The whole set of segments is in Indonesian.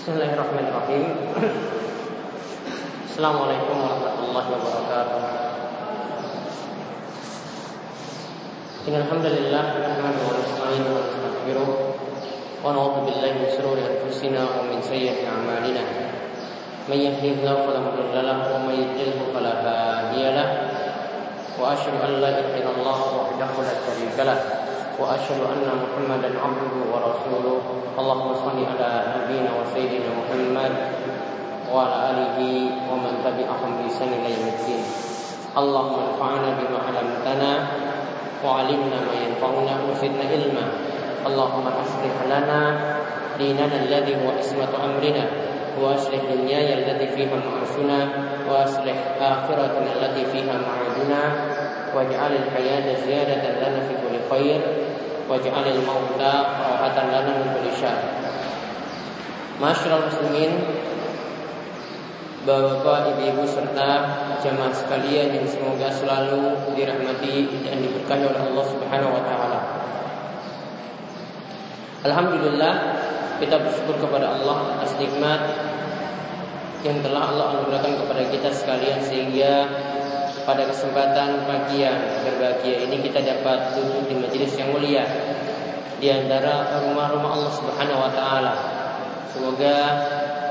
Bismillahirrahmanirrahim. Assalamualaikum warahmatullahi wabarakatuh. Alhamdulillah nahmaduhu wa nasta'inuhu wa nastaghfiruh wa na'udzu billahi min shururi anfusina wa min sayyiati a'malina. May yahdihillahu fala mudilla lahu wa may yudlilhu fala hadiya lahu. Wa asyhadu an la ilaha illallah wahdahu la syarika lahu وأشهد أن محمدا عبده ورسوله اللهم صل على نبينا وسيدنا محمد وعلى آله ومن تبعهم بإحسان إلى يوم الدين اللهم انفعنا بما علمتنا وعلمنا ما ينفعنا وزدنا علما اللهم أصلح لنا ديننا الذي هو عصمة أمرنا وأصلح دنياي التي فيها معاشنا وأصلح آخرتنا التي فيها معادنا واجعل الحياة زيادة لنا في كل خير waj'alil mauta rahatan lana min kulli syarr. Masyaallah muslimin Bapak, ibu-ibu serta jamaah sekalian yang semoga selalu dirahmati dan diberkahi oleh Allah Subhanahu wa taala. Alhamdulillah kita bersyukur kepada Allah atas nikmat yang telah Allah anugerahkan kepada kita sekalian sehingga pada kesempatan pagi yang berbahagia ini kita dapat duduk di majelis yang mulia di antara rumah-rumah Allah Subhanahu wa taala. Semoga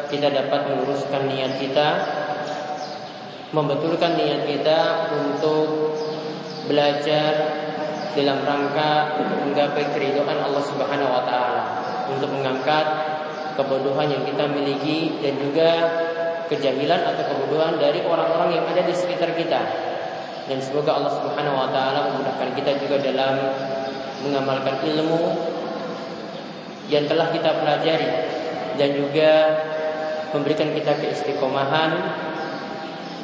kita dapat meluruskan niat kita, membetulkan niat kita untuk belajar dalam rangka menggapai keridhaan Allah Subhanahu wa taala, untuk mengangkat kebodohan yang kita miliki dan juga kejahilan atau kebodohan dari orang-orang yang ada di sekitar kita. Dan semoga Allah Subhanahu wa taala memudahkan kita juga dalam mengamalkan ilmu yang telah kita pelajari dan juga memberikan kita keistiqomahan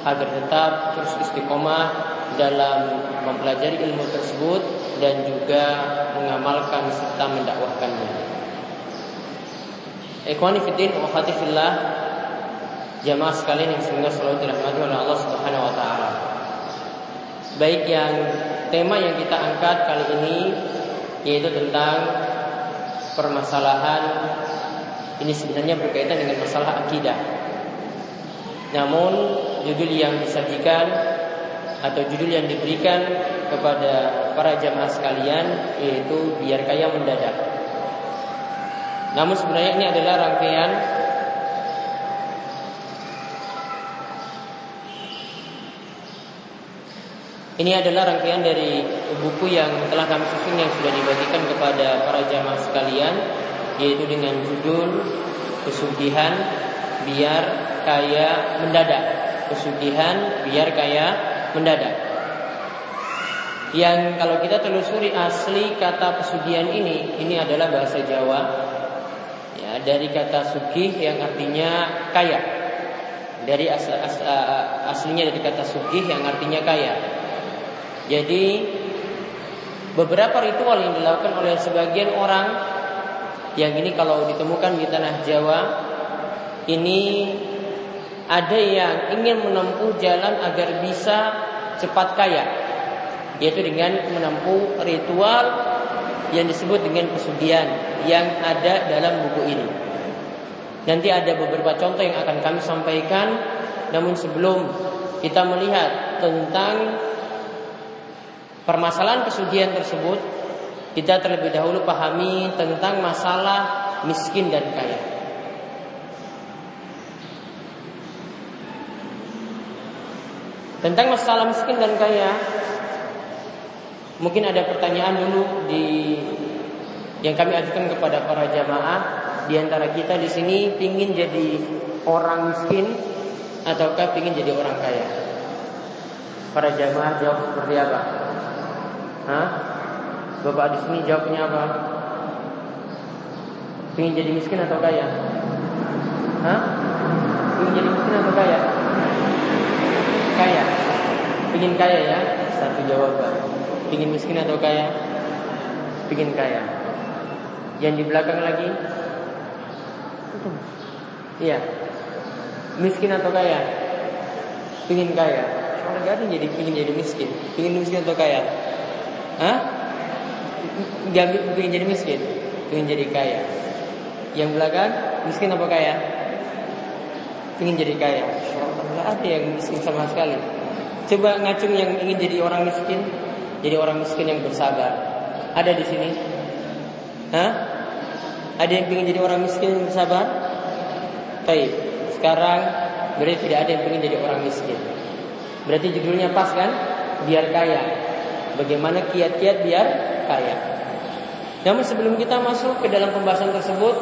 agar tetap terus istiqomah dalam mempelajari ilmu tersebut dan juga mengamalkan serta mendakwahkannya. Ikhwani fiddin wa khatifillah jamaah sekalian yang semoga selalu dirahmati oleh Allah Subhanahu wa taala. Baik yang tema yang kita angkat kali ini yaitu tentang permasalahan ini sebenarnya berkaitan dengan masalah akidah. Namun judul yang disajikan atau judul yang diberikan kepada para jamaah sekalian yaitu biar kaya mendadak. Namun sebenarnya ini adalah rangkaian Ini adalah rangkaian dari buku yang telah kami susun yang sudah dibagikan kepada para jamaah sekalian yaitu dengan judul Pesugihan biar kaya mendadak. Pesugihan biar kaya mendadak. Yang kalau kita telusuri asli kata pesugihan ini, ini adalah bahasa Jawa. Ya, dari kata sugih yang artinya kaya. Dari as, as, aslinya dari kata sugih yang artinya kaya. Jadi beberapa ritual yang dilakukan oleh sebagian orang yang ini kalau ditemukan di tanah Jawa ini ada yang ingin menempuh jalan agar bisa cepat kaya yaitu dengan menempuh ritual yang disebut dengan pesugihan yang ada dalam buku ini. Nanti ada beberapa contoh yang akan kami sampaikan namun sebelum kita melihat tentang permasalahan pesugihan tersebut, kita terlebih dahulu pahami tentang masalah miskin dan kaya. Tentang masalah miskin dan kaya, mungkin ada pertanyaan dulu di yang kami ajukan kepada para jamaah di antara kita di sini ingin jadi orang miskin ataukah ingin jadi orang kaya? Para jamaah jawab seperti apa? Hah? Bapak di sini jawabnya apa? Ingin jadi miskin atau kaya? Hah? Ingin jadi miskin atau kaya? Kaya. Ingin kaya ya? Satu jawaban. Ingin miskin atau kaya? Ingin kaya. Yang di belakang lagi? Iya. Miskin atau kaya? Ingin kaya. Soalnya gak jadi ingin jadi miskin. Ingin miskin atau kaya? Hah? Gak ingin jadi miskin, ingin jadi kaya. Yang belakang miskin apa kaya? ingin jadi kaya. Nggak ada yang miskin sama sekali. Coba ngacung yang ingin jadi orang miskin, jadi orang miskin yang bersabar. Ada di sini? Hah? Ada yang ingin jadi orang miskin yang bersabar? Baik. Sekarang berarti tidak ada yang ingin jadi orang miskin. Berarti judulnya pas kan? Biar kaya. Bagaimana kiat-kiat biar kaya. Namun sebelum kita masuk ke dalam pembahasan tersebut,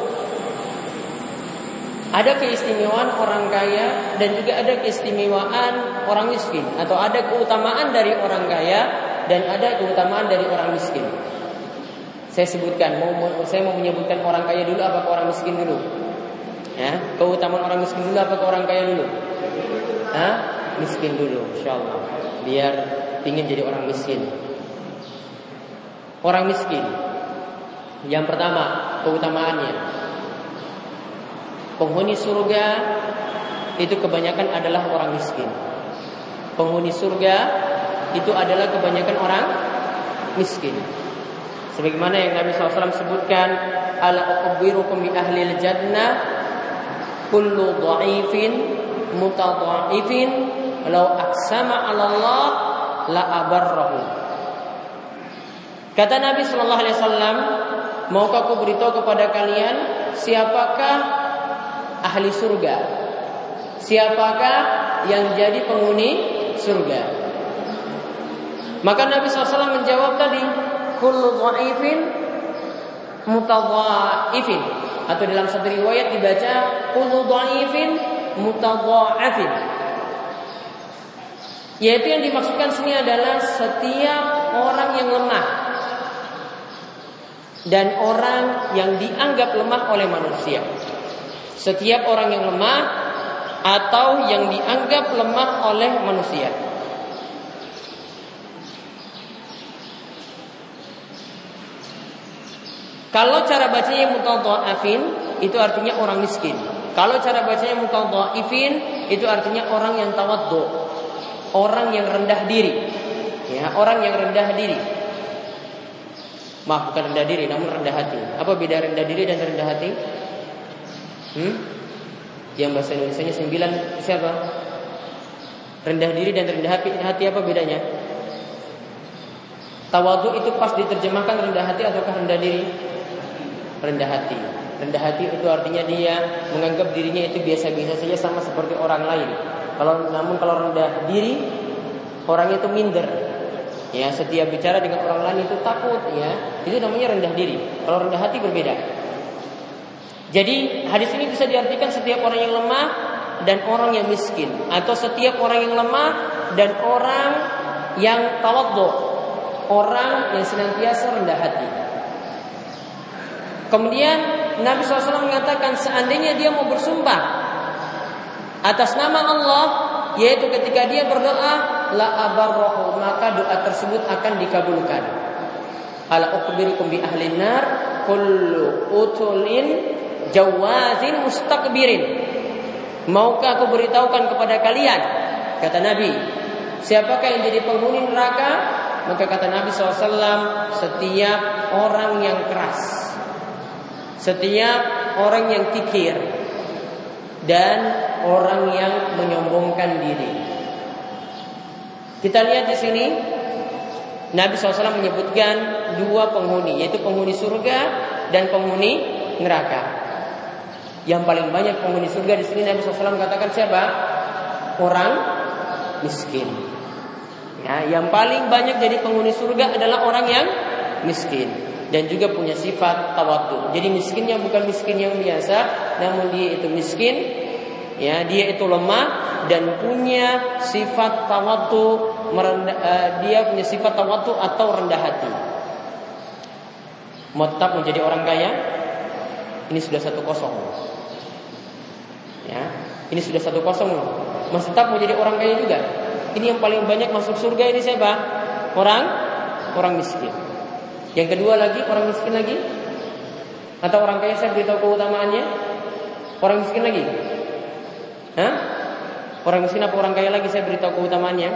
ada keistimewaan orang kaya dan juga ada keistimewaan orang miskin atau ada keutamaan dari orang kaya dan ada keutamaan dari orang miskin. Saya sebutkan, mau, saya mau menyebutkan orang kaya dulu apa orang miskin dulu? Ya, keutamaan orang miskin dulu apa orang kaya dulu? Hah? Miskin dulu, insya Allah. Biar ingin jadi orang miskin. Orang miskin. Yang pertama, keutamaannya Penghuni surga itu kebanyakan adalah orang miskin. Penghuni surga itu adalah kebanyakan orang miskin. Sebagaimana yang Nabi SAW sebutkan, ala ukhbirukum bi ahli jannah kullu dha'ifin mutadha'ifin law aqsama 'ala Allah la abarrahu. Kata Nabi sallallahu alaihi wasallam, maukah aku beritahu kepada kalian siapakah ahli surga. Siapakah yang jadi penghuni surga? Maka Nabi SAW menjawab tadi, kullu dhaifin mutadhaifin atau dalam satu riwayat dibaca kullu dhaifin. Yaitu yang dimaksudkan sini adalah setiap orang yang lemah dan orang yang dianggap lemah oleh manusia. Setiap orang yang lemah atau yang dianggap lemah oleh manusia. Kalau cara bacanya mutadha'afin itu artinya orang miskin. Kalau cara bacanya mutadha'ifin itu artinya orang yang tawaddu. Orang yang rendah diri. Ya, orang yang rendah diri. Maaf, bukan rendah diri, namun rendah hati. Apa beda rendah diri dan rendah hati? Hmm? Yang bahasa Indonesia sembilan siapa? Rendah diri dan rendah hati, hati apa bedanya? Tawadu itu pas diterjemahkan rendah hati ataukah rendah diri? Rendah hati. Rendah hati itu artinya dia menganggap dirinya itu biasa-biasa saja sama seperti orang lain. Kalau namun kalau rendah diri orang itu minder. Ya, setiap bicara dengan orang lain itu takut ya. Itu namanya rendah diri. Kalau rendah hati berbeda. Jadi hadis ini bisa diartikan setiap orang yang lemah dan orang yang miskin atau setiap orang yang lemah dan orang yang tawadhu, orang yang senantiasa rendah hati. Kemudian Nabi SAW mengatakan seandainya dia mau bersumpah atas nama Allah yaitu ketika dia berdoa la abarrohu maka doa tersebut akan dikabulkan. Ala ukhbirukum bi ahli nar kullu utulin jawazin mustakbirin. Maukah aku beritahukan kepada kalian? Kata Nabi, siapakah yang jadi penghuni neraka? Maka kata Nabi SAW, setiap orang yang keras, setiap orang yang kikir, dan orang yang menyombongkan diri. Kita lihat di sini, Nabi SAW menyebutkan dua penghuni, yaitu penghuni surga dan penghuni neraka. Yang paling banyak penghuni surga di sini Nabi SAW katakan siapa? Orang miskin. Ya, yang paling banyak jadi penghuni surga adalah orang yang miskin dan juga punya sifat tawadu. Jadi miskinnya bukan miskin yang biasa, namun dia itu miskin, ya dia itu lemah dan punya sifat merendah, uh, dia punya sifat tawadu atau rendah hati. Mau tetap menjadi orang kaya? Ini sudah satu kosong. Ya, ini sudah satu kosong loh. Masih tetap mau jadi orang kaya juga. Ini yang paling banyak masuk surga ini siapa? Orang orang miskin. Yang kedua lagi orang miskin lagi. Atau orang kaya saya beritahu keutamaannya. Orang miskin lagi. Hah? Orang miskin apa orang kaya lagi saya beritahu keutamaannya?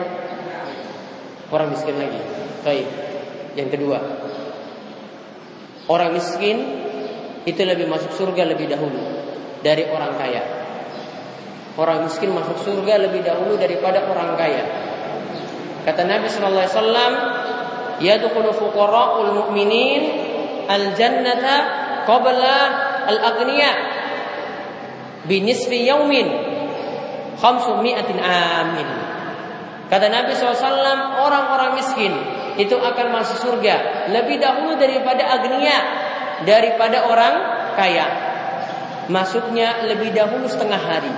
Orang miskin lagi. Baik. Yang kedua. Orang miskin itu lebih masuk surga lebih dahulu dari orang kaya. Orang miskin masuk surga lebih dahulu daripada orang kaya. Kata Nabi sallallahu alaihi wasallam, "Yadkhulu fuqara'ul mu'minin al-jannata qabla al-aghniya binisfi yaumin khamsumi'atin amin." Kata Nabi SAW, orang-orang miskin itu akan masuk surga lebih dahulu daripada agnia, daripada orang kaya. Masuknya lebih dahulu setengah hari.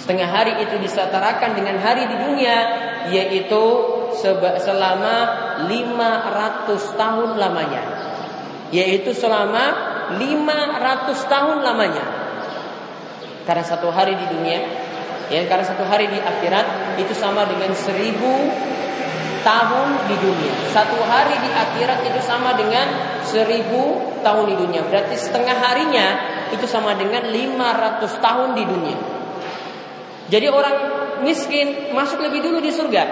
Setengah hari itu disetarakan dengan hari di dunia yaitu selama 500 tahun lamanya. Yaitu selama 500 tahun lamanya. Karena satu hari di dunia ya karena satu hari di akhirat itu sama dengan seribu tahun di dunia. Satu hari di akhirat itu sama dengan seribu tahun di dunia. Berarti setengah harinya itu sama dengan 500 tahun di dunia. Jadi orang miskin masuk lebih dulu di surga.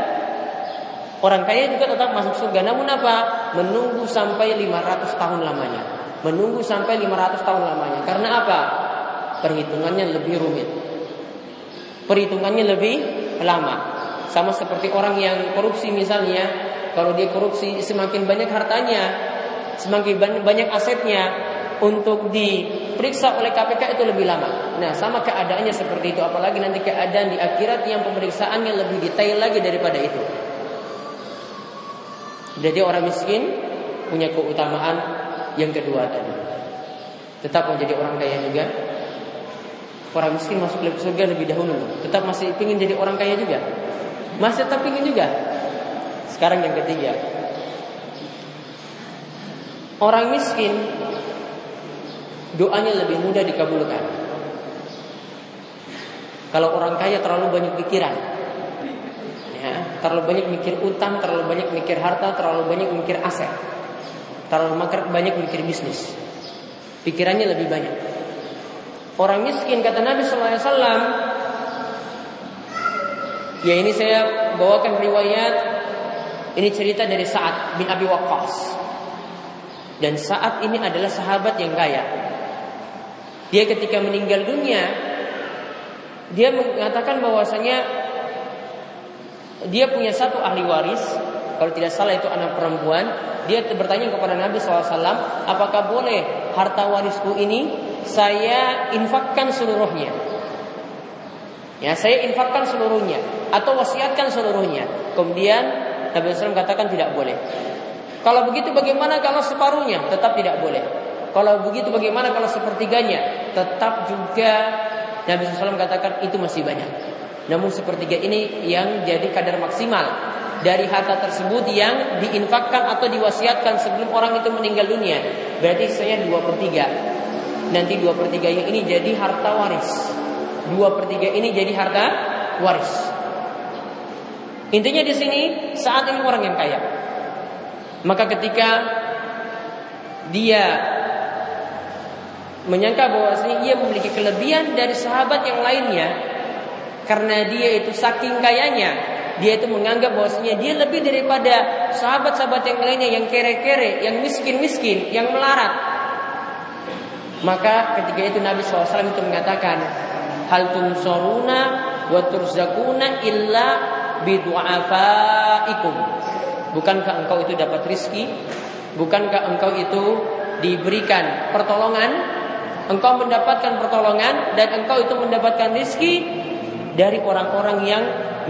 Orang kaya juga tetap masuk surga. Namun apa? Menunggu sampai 500 tahun lamanya. Menunggu sampai 500 tahun lamanya. Karena apa? Perhitungannya lebih rumit. Perhitungannya lebih lama. Sama seperti orang yang korupsi misalnya. Kalau dia korupsi semakin banyak hartanya, semakin banyak asetnya, untuk diperiksa oleh KPK itu lebih lama. Nah, sama keadaannya seperti itu, apalagi nanti keadaan di akhirat yang pemeriksaannya lebih detail lagi daripada itu. Jadi orang miskin punya keutamaan yang kedua tadi. Tetap menjadi orang kaya juga. Orang miskin masuk ke surga lebih dahulu. Tetap masih ingin jadi orang kaya juga. Masih tetap ingin juga. Sekarang yang ketiga. Orang miskin doanya lebih mudah dikabulkan. Kalau orang kaya terlalu banyak pikiran, ya, terlalu banyak mikir utang, terlalu banyak mikir harta, terlalu banyak mikir aset, terlalu banyak mikir bisnis. Pikirannya lebih banyak. Orang miskin kata Nabi SAW Ya ini saya bawakan riwayat Ini cerita dari Sa'ad bin Abi Waqqas. Dan saat ini adalah sahabat yang kaya. Dia ketika meninggal dunia dia mengatakan bahwasanya dia punya satu ahli waris kalau tidak salah itu anak perempuan dia bertanya kepada Nabi SAW apakah boleh harta warisku ini saya infakkan seluruhnya? Ya saya infakkan seluruhnya atau wasiatkan seluruhnya. Kemudian Nabi SAW katakan tidak boleh. Kalau begitu bagaimana kalau separuhnya? Tetap tidak boleh. Kalau begitu bagaimana kalau sepertiganya? Tetap juga Nabi SAW katakan itu masih banyak. Namun sepertiga ini yang jadi kadar maksimal dari harta tersebut yang diinfakkan atau diwasiatkan sebelum orang itu meninggal dunia. Berarti saya dua per tiga. Nanti dua per tiga yang ini jadi harta waris. Dua per tiga ini jadi harta waris. Intinya di sini saat ini orang yang kaya. Maka ketika dia menyangka bahwa ia memiliki kelebihan dari sahabat yang lainnya karena dia itu saking kayanya dia itu menganggap bahwasanya dia lebih daripada sahabat-sahabat yang lainnya yang kere-kere, yang miskin-miskin, yang melarat. Maka ketika itu Nabi SAW itu mengatakan, hal tunsoruna wa turzakuna illa bidu'afaikum. Bukankah engkau itu dapat rizki? Bukankah engkau itu diberikan pertolongan engkau mendapatkan pertolongan dan engkau itu mendapatkan rizki dari orang-orang yang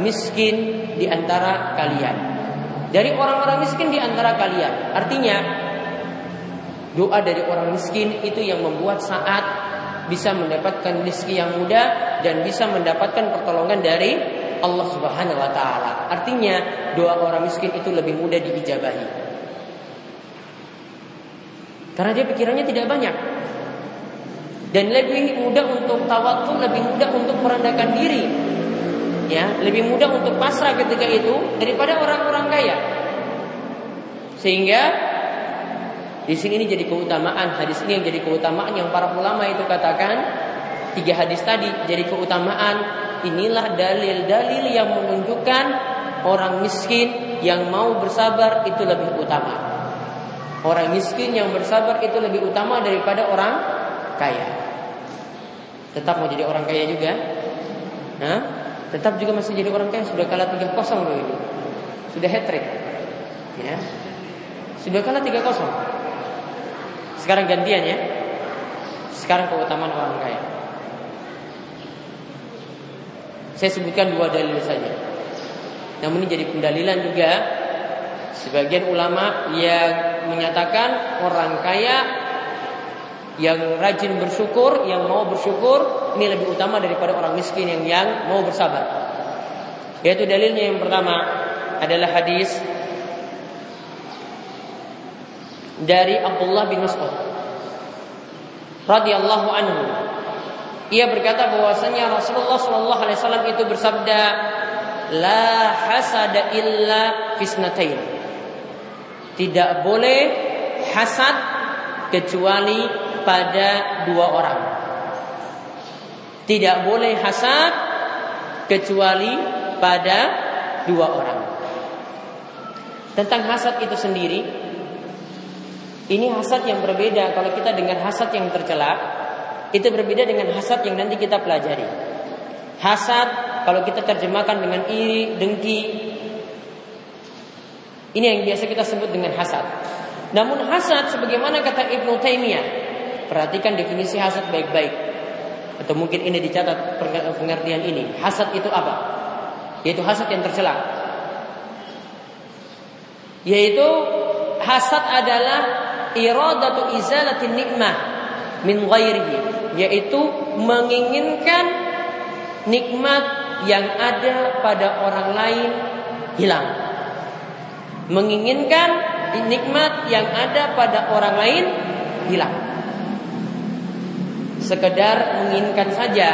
miskin di antara kalian. Dari orang-orang miskin di antara kalian. Artinya doa dari orang miskin itu yang membuat saat bisa mendapatkan rizki yang mudah dan bisa mendapatkan pertolongan dari Allah Subhanahu wa taala. Artinya doa orang miskin itu lebih mudah diijabahi. Karena dia pikirannya tidak banyak dan lebih mudah untuk tawakal, lebih mudah untuk merendahkan diri. Ya, lebih mudah untuk pasrah ketika itu daripada orang-orang kaya. Sehingga di sini ini jadi keutamaan hadis ini yang jadi keutamaan yang para ulama itu katakan tiga hadis tadi jadi keutamaan inilah dalil-dalil yang menunjukkan orang miskin yang mau bersabar itu lebih utama. Orang miskin yang bersabar itu lebih utama daripada orang kaya. Tetap mau jadi orang kaya juga? Hah? Tetap juga masih jadi orang kaya sudah kalah 3-0 begitu. Sudah hat trick. Ya. Sudah kalah 3-0. Sekarang gantian ya. Sekarang keutamaan orang kaya. Saya sebutkan dua dalil saja. Namun ini jadi pendalilan juga sebagian ulama yang menyatakan orang kaya yang rajin bersyukur, yang mau bersyukur ini lebih utama daripada orang miskin yang yang mau bersabar. Yaitu dalilnya yang pertama adalah hadis dari Abdullah bin Mas'ud radhiyallahu anhu. Ia berkata bahwasanya Rasulullah Shallallahu alaihi wasallam itu bersabda, "La hasada illa fisnatain." Tidak boleh hasad kecuali pada dua orang. Tidak boleh hasad kecuali pada dua orang. Tentang hasad itu sendiri, ini hasad yang berbeda kalau kita dengar hasad yang tercela, itu berbeda dengan hasad yang nanti kita pelajari. Hasad kalau kita terjemahkan dengan iri, dengki, ini yang biasa kita sebut dengan hasad. Namun hasad sebagaimana kata Ibnu Taimiyah, perhatikan definisi hasad baik-baik. Atau mungkin ini dicatat pengertian ini. Hasad itu apa? Yaitu hasad yang tercela. Yaitu hasad adalah iradatu izalatin nikmah min ghairihi yaitu menginginkan nikmat yang ada pada orang lain hilang menginginkan nikmat yang ada pada orang lain hilang sekedar menginginkan saja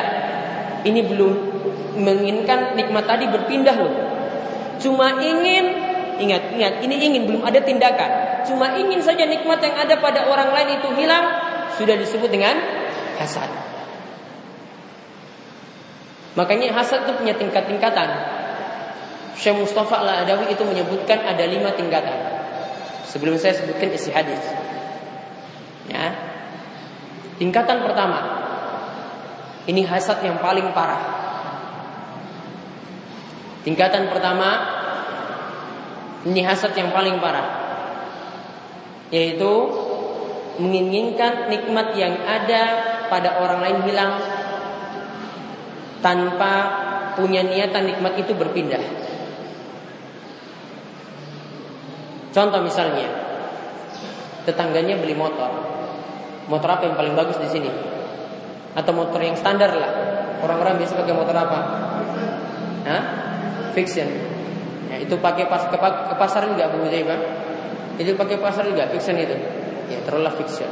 ini belum menginginkan nikmat tadi berpindah loh cuma ingin ingat ingat ini ingin belum ada tindakan cuma ingin saja nikmat yang ada pada orang lain itu hilang, sudah disebut dengan hasad. Makanya hasad itu punya tingkat-tingkatan. Syekh Mustafa Al-Adawi itu menyebutkan ada lima tingkatan. Sebelum saya sebutkan isi hadis. Ya. Tingkatan pertama. Ini hasad yang paling parah. Tingkatan pertama ini hasad yang paling parah yaitu menginginkan nikmat yang ada pada orang lain hilang tanpa punya niatan nikmat itu berpindah. Contoh misalnya, tetangganya beli motor. Motor apa yang paling bagus di sini? Atau motor yang standar lah. Orang-orang biasa pakai motor apa? Hah? Fiction. Ya, itu pakai pas ke, ke pasar enggak Bu Zaibah? Itu pakai pasar juga fiction itu. Ya, terlalu fiction.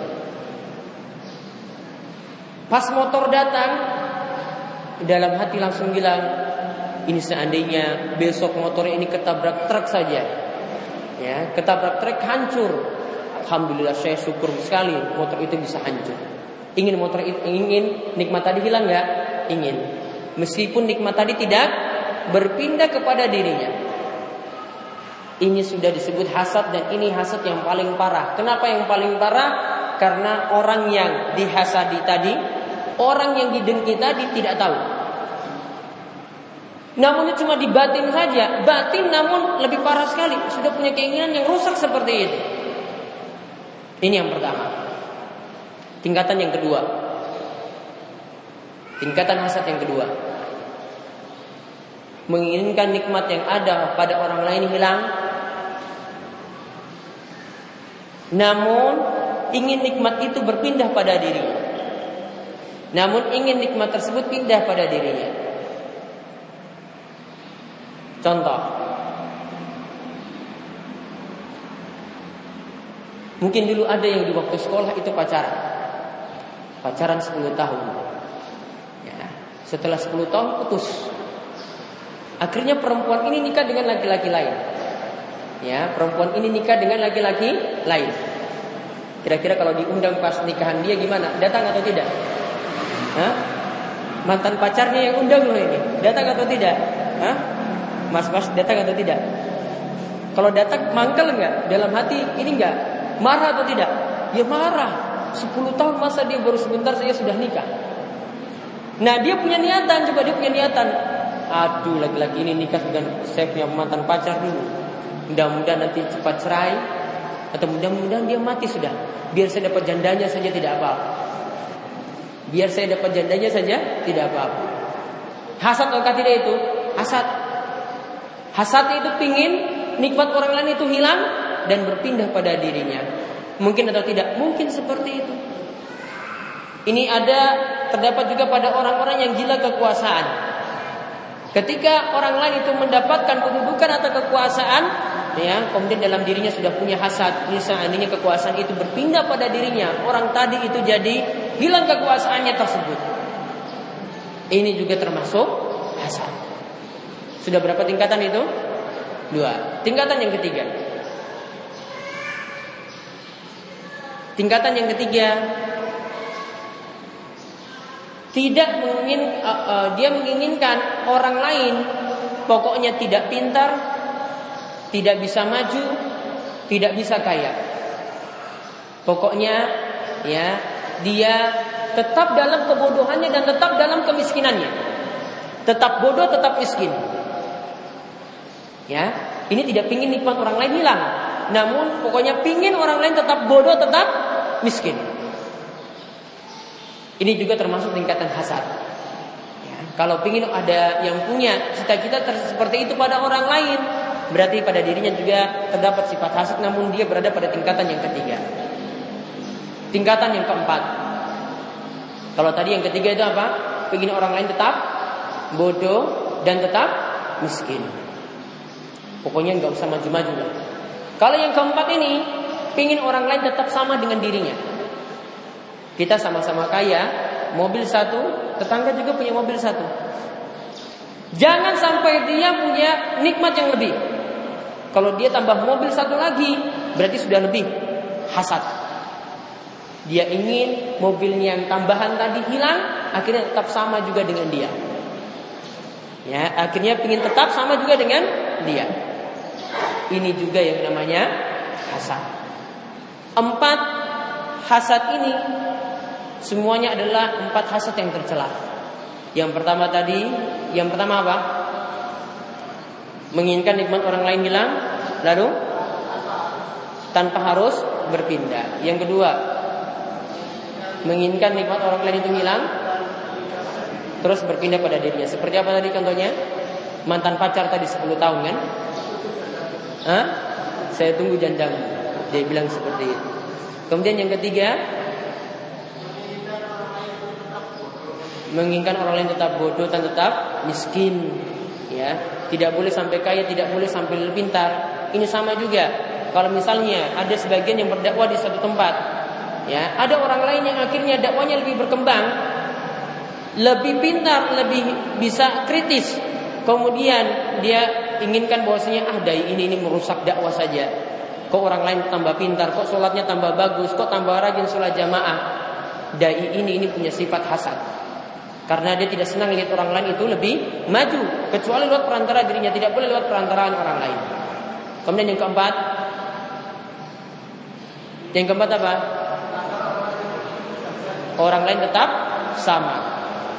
Pas motor datang, dalam hati langsung bilang, ini seandainya besok motornya ini ketabrak truk saja. Ya, ketabrak truk hancur. Alhamdulillah saya syukur sekali motor itu bisa hancur. Ingin motor ingin nikmat tadi hilang nggak? Ingin. Meskipun nikmat tadi tidak berpindah kepada dirinya. Ini sudah disebut hasad dan ini hasad yang paling parah. Kenapa yang paling parah? Karena orang yang dihasadi tadi, orang yang didengki tadi tidak tahu. Namun cuma di batin saja, batin namun lebih parah sekali, sudah punya keinginan yang rusak seperti itu. Ini yang pertama. Tingkatan yang kedua. Tingkatan hasad yang kedua. Menginginkan nikmat yang ada pada orang lain hilang Namun ingin nikmat itu berpindah pada dirinya. Namun ingin nikmat tersebut pindah pada dirinya. Contoh. Mungkin dulu ada yang di waktu sekolah itu pacaran. Pacaran 10 tahun. Ya, setelah 10 tahun putus. Akhirnya perempuan ini nikah dengan laki-laki lain ya perempuan ini nikah dengan laki-laki lain. Kira-kira kalau diundang pas nikahan dia gimana? Datang atau tidak? Hah? Mantan pacarnya yang undang loh ini. Datang atau tidak? Hah? Mas-mas datang atau tidak? Kalau datang mangkel enggak? Dalam hati ini enggak? Marah atau tidak? Ya marah. 10 tahun masa dia baru sebentar saya sudah nikah. Nah dia punya niatan, coba dia punya niatan. Aduh laki-laki ini nikah dengan saya punya mantan pacar dulu. Mudah-mudahan nanti cepat cerai atau mudah-mudahan dia mati sudah. Biar saya dapat jandanya saja tidak apa-apa. Biar saya dapat jandanya saja tidak apa-apa. Hasad atau tidak itu? Hasad. Hasad itu pingin nikmat orang lain itu hilang dan berpindah pada dirinya. Mungkin atau tidak? Mungkin seperti itu. Ini ada terdapat juga pada orang-orang yang gila kekuasaan. Ketika orang lain itu mendapatkan kedudukan atau kekuasaan, ya, kemudian dalam dirinya sudah punya hasad, misalnya kekuasaan itu berpindah pada dirinya, orang tadi itu jadi hilang kekuasaannya tersebut. Ini juga termasuk hasad. Sudah berapa tingkatan itu? Dua. Tingkatan yang ketiga. Tingkatan yang ketiga tidak mengingin uh, uh, dia menginginkan orang lain pokoknya tidak pintar, tidak bisa maju, tidak bisa kaya. Pokoknya ya dia tetap dalam kebodohannya dan tetap dalam kemiskinannya. Tetap bodoh, tetap miskin. Ya, ini tidak pingin nikmat orang lain hilang. Namun pokoknya pingin orang lain tetap bodoh, tetap miskin. Ini juga termasuk tingkatan hasad. Ya, kalau ingin ada yang punya cita-cita seperti itu pada orang lain, berarti pada dirinya juga terdapat sifat hasad, namun dia berada pada tingkatan yang ketiga. Tingkatan yang keempat. Kalau tadi yang ketiga itu apa? Ingin orang lain tetap bodoh dan tetap miskin. Pokoknya nggak usah maju-maju lah. Kalau yang keempat ini, ingin orang lain tetap sama dengan dirinya. Kita sama-sama kaya, mobil satu, tetangga juga punya mobil satu. Jangan sampai dia punya nikmat yang lebih. Kalau dia tambah mobil satu lagi, berarti sudah lebih hasad. Dia ingin mobilnya yang tambahan tadi hilang, akhirnya tetap sama juga dengan dia. Ya, akhirnya ingin tetap sama juga dengan dia. Ini juga yang namanya hasad. Empat hasad ini Semuanya adalah empat hasad yang tercela. Yang pertama tadi, yang pertama apa? Menginginkan nikmat orang lain hilang, lalu tanpa harus berpindah. Yang kedua, menginginkan nikmat orang lain itu hilang, terus berpindah pada dirinya. Seperti apa tadi contohnya? Mantan pacar tadi 10 tahun kan? Hah? Saya tunggu janda. Dia bilang seperti itu. Kemudian yang ketiga, menginginkan orang lain tetap bodoh dan tetap miskin ya tidak boleh sampai kaya tidak boleh sampai pintar ini sama juga kalau misalnya ada sebagian yang berdakwah di satu tempat ya ada orang lain yang akhirnya dakwanya lebih berkembang lebih pintar lebih bisa kritis kemudian dia inginkan bahwasanya ah dai ini ini merusak dakwah saja. Kok orang lain tambah pintar kok sholatnya tambah bagus kok tambah rajin sholat jamaah? Dai ini ini punya sifat hasad. Karena dia tidak senang lihat orang lain itu lebih maju kecuali lewat perantara dirinya, tidak boleh lewat perantaraan orang lain. Kemudian yang keempat, yang keempat apa? Orang lain tetap sama,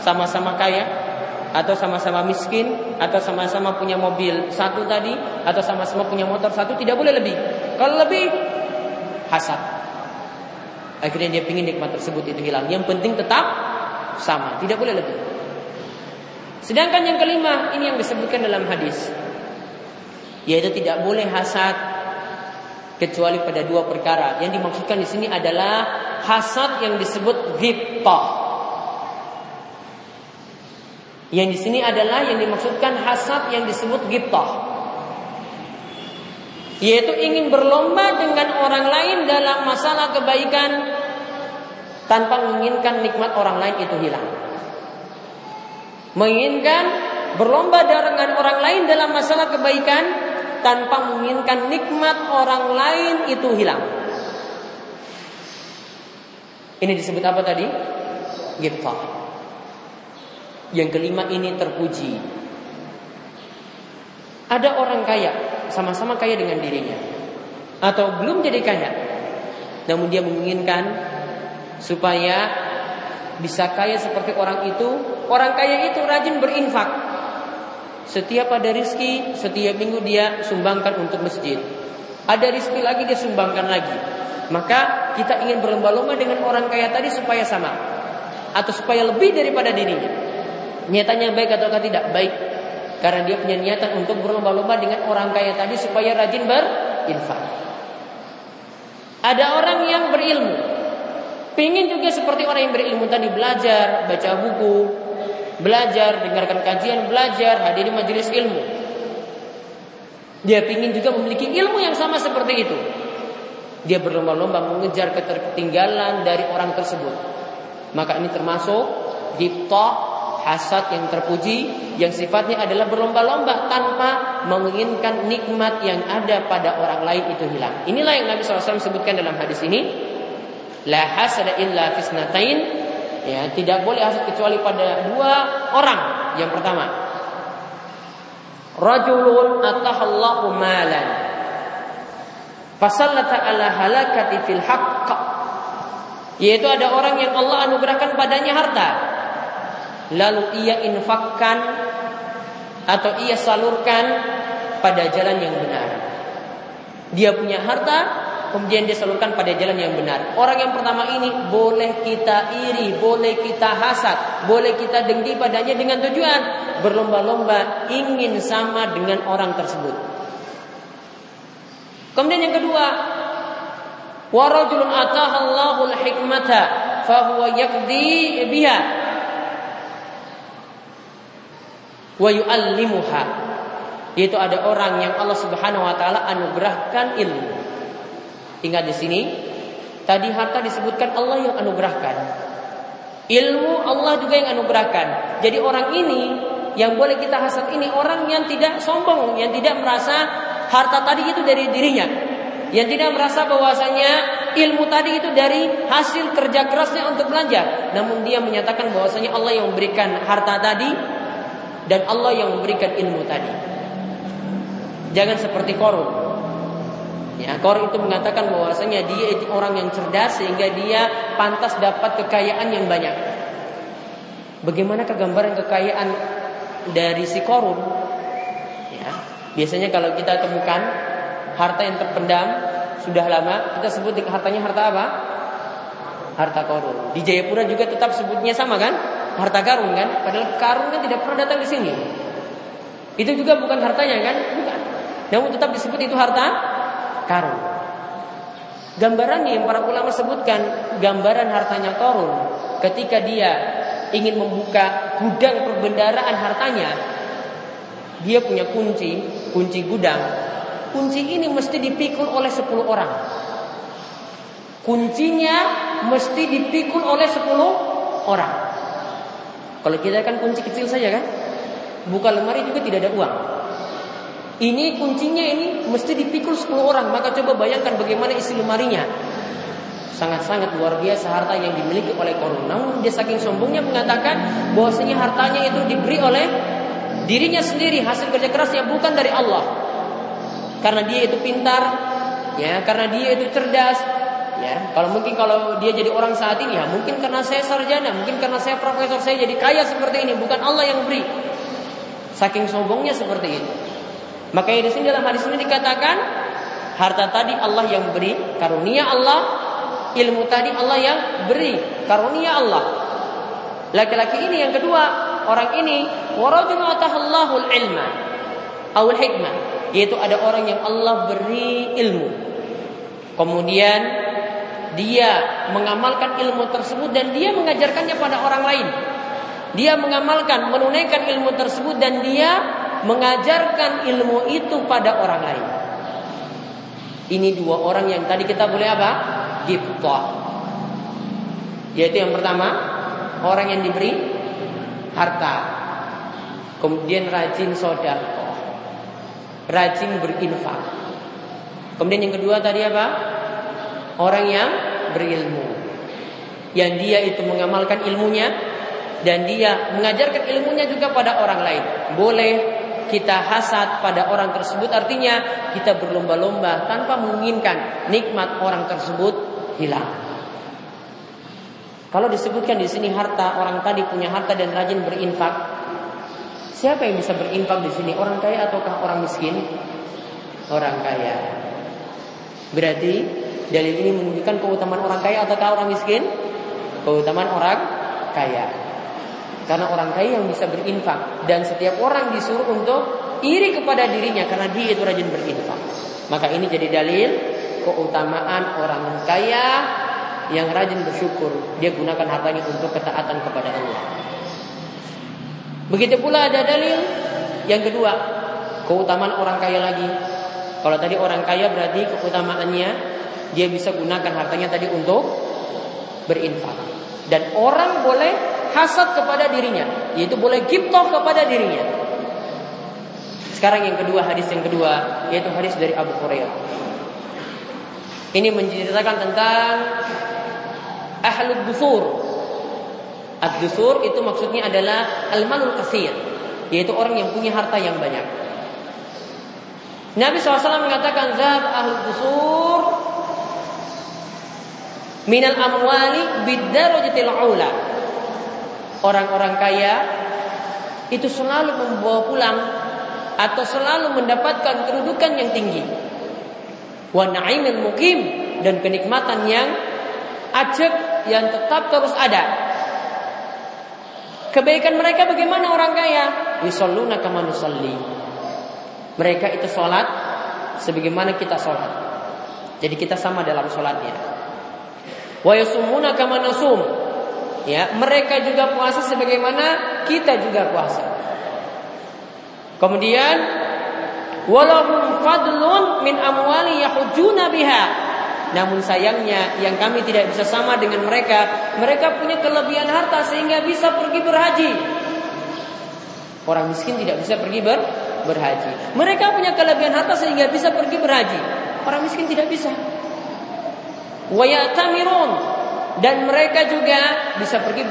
sama-sama kaya, atau sama-sama miskin, atau sama-sama punya mobil satu tadi, atau sama-sama punya motor satu, tidak boleh lebih. Kalau lebih, hasad. Akhirnya dia ingin nikmat tersebut itu hilang. Yang penting tetap sama, tidak boleh lebih. Sedangkan yang kelima ini yang disebutkan dalam hadis yaitu tidak boleh hasad kecuali pada dua perkara. Yang dimaksudkan di sini adalah hasad yang disebut ghibtah. Yang di sini adalah yang dimaksudkan hasad yang disebut ghibtah. Yaitu ingin berlomba dengan orang lain dalam masalah kebaikan tanpa menginginkan nikmat orang lain itu hilang. Menginginkan berlomba dengan orang lain dalam masalah kebaikan tanpa menginginkan nikmat orang lain itu hilang. Ini disebut apa tadi? Gipta. Yang kelima ini terpuji. Ada orang kaya, sama-sama kaya dengan dirinya. Atau belum jadi kaya. Namun dia menginginkan supaya bisa kaya seperti orang itu orang kaya itu rajin berinfak. Setiap ada rizki, setiap minggu dia sumbangkan untuk masjid. Ada rizki lagi dia sumbangkan lagi. Maka kita ingin berlomba-lomba dengan orang kaya tadi supaya sama. Atau supaya lebih daripada dirinya. Niatannya baik atau tidak? Baik. Karena dia punya niatan untuk berlomba-lomba dengan orang kaya tadi supaya rajin berinfak. Ada orang yang berilmu. Pingin juga seperti orang yang berilmu tadi belajar, baca buku, belajar, dengarkan kajian, belajar, hadiri majelis ilmu. Dia ingin juga memiliki ilmu yang sama seperti itu. Dia berlomba-lomba mengejar ketertinggalan dari orang tersebut. Maka ini termasuk dipto hasad yang terpuji yang sifatnya adalah berlomba-lomba tanpa menginginkan nikmat yang ada pada orang lain itu hilang. Inilah yang Nabi SAW sebutkan dalam hadis ini. La hasada illa fisnatain Ya, tidak boleh hasad kecuali pada dua orang. Yang pertama, rajulun atahallahu malan fasallata ala halakati fil haqq yaitu ada orang yang Allah anugerahkan padanya harta lalu ia infakkan atau ia salurkan pada jalan yang benar dia punya harta kemudian dia salurkan pada jalan yang benar. Orang yang pertama ini boleh kita iri, boleh kita hasad, boleh kita dengki padanya dengan tujuan berlomba-lomba ingin sama dengan orang tersebut. Kemudian yang kedua, warajulun atahallahu hikmata fahuwa yaqdi biha wa yu'allimuha yaitu ada orang yang Allah Subhanahu wa taala anugerahkan ilmu Ingat di sini, tadi harta disebutkan Allah yang anugerahkan. Ilmu Allah juga yang anugerahkan. Jadi orang ini yang boleh kita hasad ini orang yang tidak sombong, yang tidak merasa harta tadi itu dari dirinya. Yang tidak merasa bahwasanya ilmu tadi itu dari hasil kerja kerasnya untuk belanja. Namun dia menyatakan bahwasanya Allah yang memberikan harta tadi dan Allah yang memberikan ilmu tadi. Jangan seperti korun. Ya, Kor itu mengatakan bahwasanya dia itu orang yang cerdas sehingga dia pantas dapat kekayaan yang banyak. Bagaimana kegambaran kekayaan dari si korun? Ya, biasanya kalau kita temukan harta yang terpendam sudah lama, kita sebut hartanya harta apa? Harta korun. Di Jayapura juga tetap sebutnya sama kan? Harta karun kan? Padahal karun kan tidak pernah datang di sini. Itu juga bukan hartanya kan? Bukan. Namun tetap disebut itu harta karun. Gambarannya yang para ulama sebutkan gambaran hartanya korun ketika dia ingin membuka gudang perbendaraan hartanya dia punya kunci kunci gudang kunci ini mesti dipikul oleh 10 orang kuncinya mesti dipikul oleh 10 orang kalau kita kan kunci kecil saja kan buka lemari juga tidak ada uang ini kuncinya ini mesti dipikul 10 orang. Maka coba bayangkan bagaimana isi lemarinya. Sangat-sangat luar biasa harta yang dimiliki oleh korun. Namun dia saking sombongnya mengatakan bahwasanya hartanya itu diberi oleh dirinya sendiri hasil kerja kerasnya bukan dari Allah. Karena dia itu pintar, ya, karena dia itu cerdas, ya. Kalau mungkin kalau dia jadi orang saat ini ya mungkin karena saya sarjana, mungkin karena saya profesor saya jadi kaya seperti ini, bukan Allah yang beri. Saking sombongnya seperti itu. Maka di sini dalam hadis ini dikatakan harta tadi Allah yang beri, karunia Allah, ilmu tadi Allah yang beri, karunia Allah. Laki-laki ini yang kedua, orang ini warajul atahallahu ilma atau hikmah, yaitu ada orang yang Allah beri ilmu. Kemudian dia mengamalkan ilmu tersebut dan dia mengajarkannya pada orang lain. Dia mengamalkan, menunaikan ilmu tersebut dan dia mengajarkan ilmu itu pada orang lain. Ini dua orang yang tadi kita boleh apa? Giptoh. Yaitu yang pertama, orang yang diberi harta. Kemudian rajin sodako. Rajin berinfak. Kemudian yang kedua tadi apa? Orang yang berilmu. Yang dia itu mengamalkan ilmunya dan dia mengajarkan ilmunya juga pada orang lain. Boleh kita hasad pada orang tersebut artinya kita berlomba-lomba tanpa menginginkan nikmat orang tersebut hilang. Kalau disebutkan di sini harta, orang tadi punya harta dan rajin berinfak. Siapa yang bisa berinfak di sini? Orang kaya ataukah orang miskin? Orang kaya. Berarti dalil ini menunjukkan keutamaan orang kaya ataukah orang miskin? Keutamaan orang kaya. Karena orang kaya yang bisa berinfak dan setiap orang disuruh untuk iri kepada dirinya karena dia itu rajin berinfak. Maka ini jadi dalil keutamaan orang kaya yang rajin bersyukur, dia gunakan hartanya untuk ketaatan kepada Allah. Begitu pula ada dalil yang kedua, keutamaan orang kaya lagi. Kalau tadi orang kaya berarti keutamaannya dia bisa gunakan hartanya tadi untuk berinfak. Dan orang boleh hasad kepada dirinya, yaitu boleh giptoh kepada dirinya. Sekarang yang kedua, hadis yang kedua, yaitu hadis dari Abu Hurairah. Ini menceritakan tentang ahlul dusur. Ad-dusur itu maksudnya adalah al-malul kasir, yaitu orang yang punya harta yang banyak. Nabi SAW mengatakan zab ahlul dusur minal amwali bidarajatil ula. Orang-orang kaya itu selalu membawa pulang atau selalu mendapatkan kedudukan yang tinggi. Wa na'imin mukim dan kenikmatan yang ajak yang tetap terus ada. Kebaikan mereka bagaimana orang kaya? Yusalluna kama nusalli. Mereka itu sholat sebagaimana kita sholat. Jadi kita sama dalam sholatnya. Wa yasumuna kama nasum. Ya, mereka juga puasa sebagaimana kita juga puasa. Kemudian walahum fadlun min amwali yahujuna biha namun sayangnya yang kami tidak bisa sama dengan mereka, mereka punya kelebihan harta sehingga bisa pergi berhaji. Orang miskin tidak bisa pergi ber, berhaji. Mereka punya kelebihan harta sehingga bisa pergi berhaji. Orang miskin tidak bisa. Wayatamirun dan mereka juga bisa pergi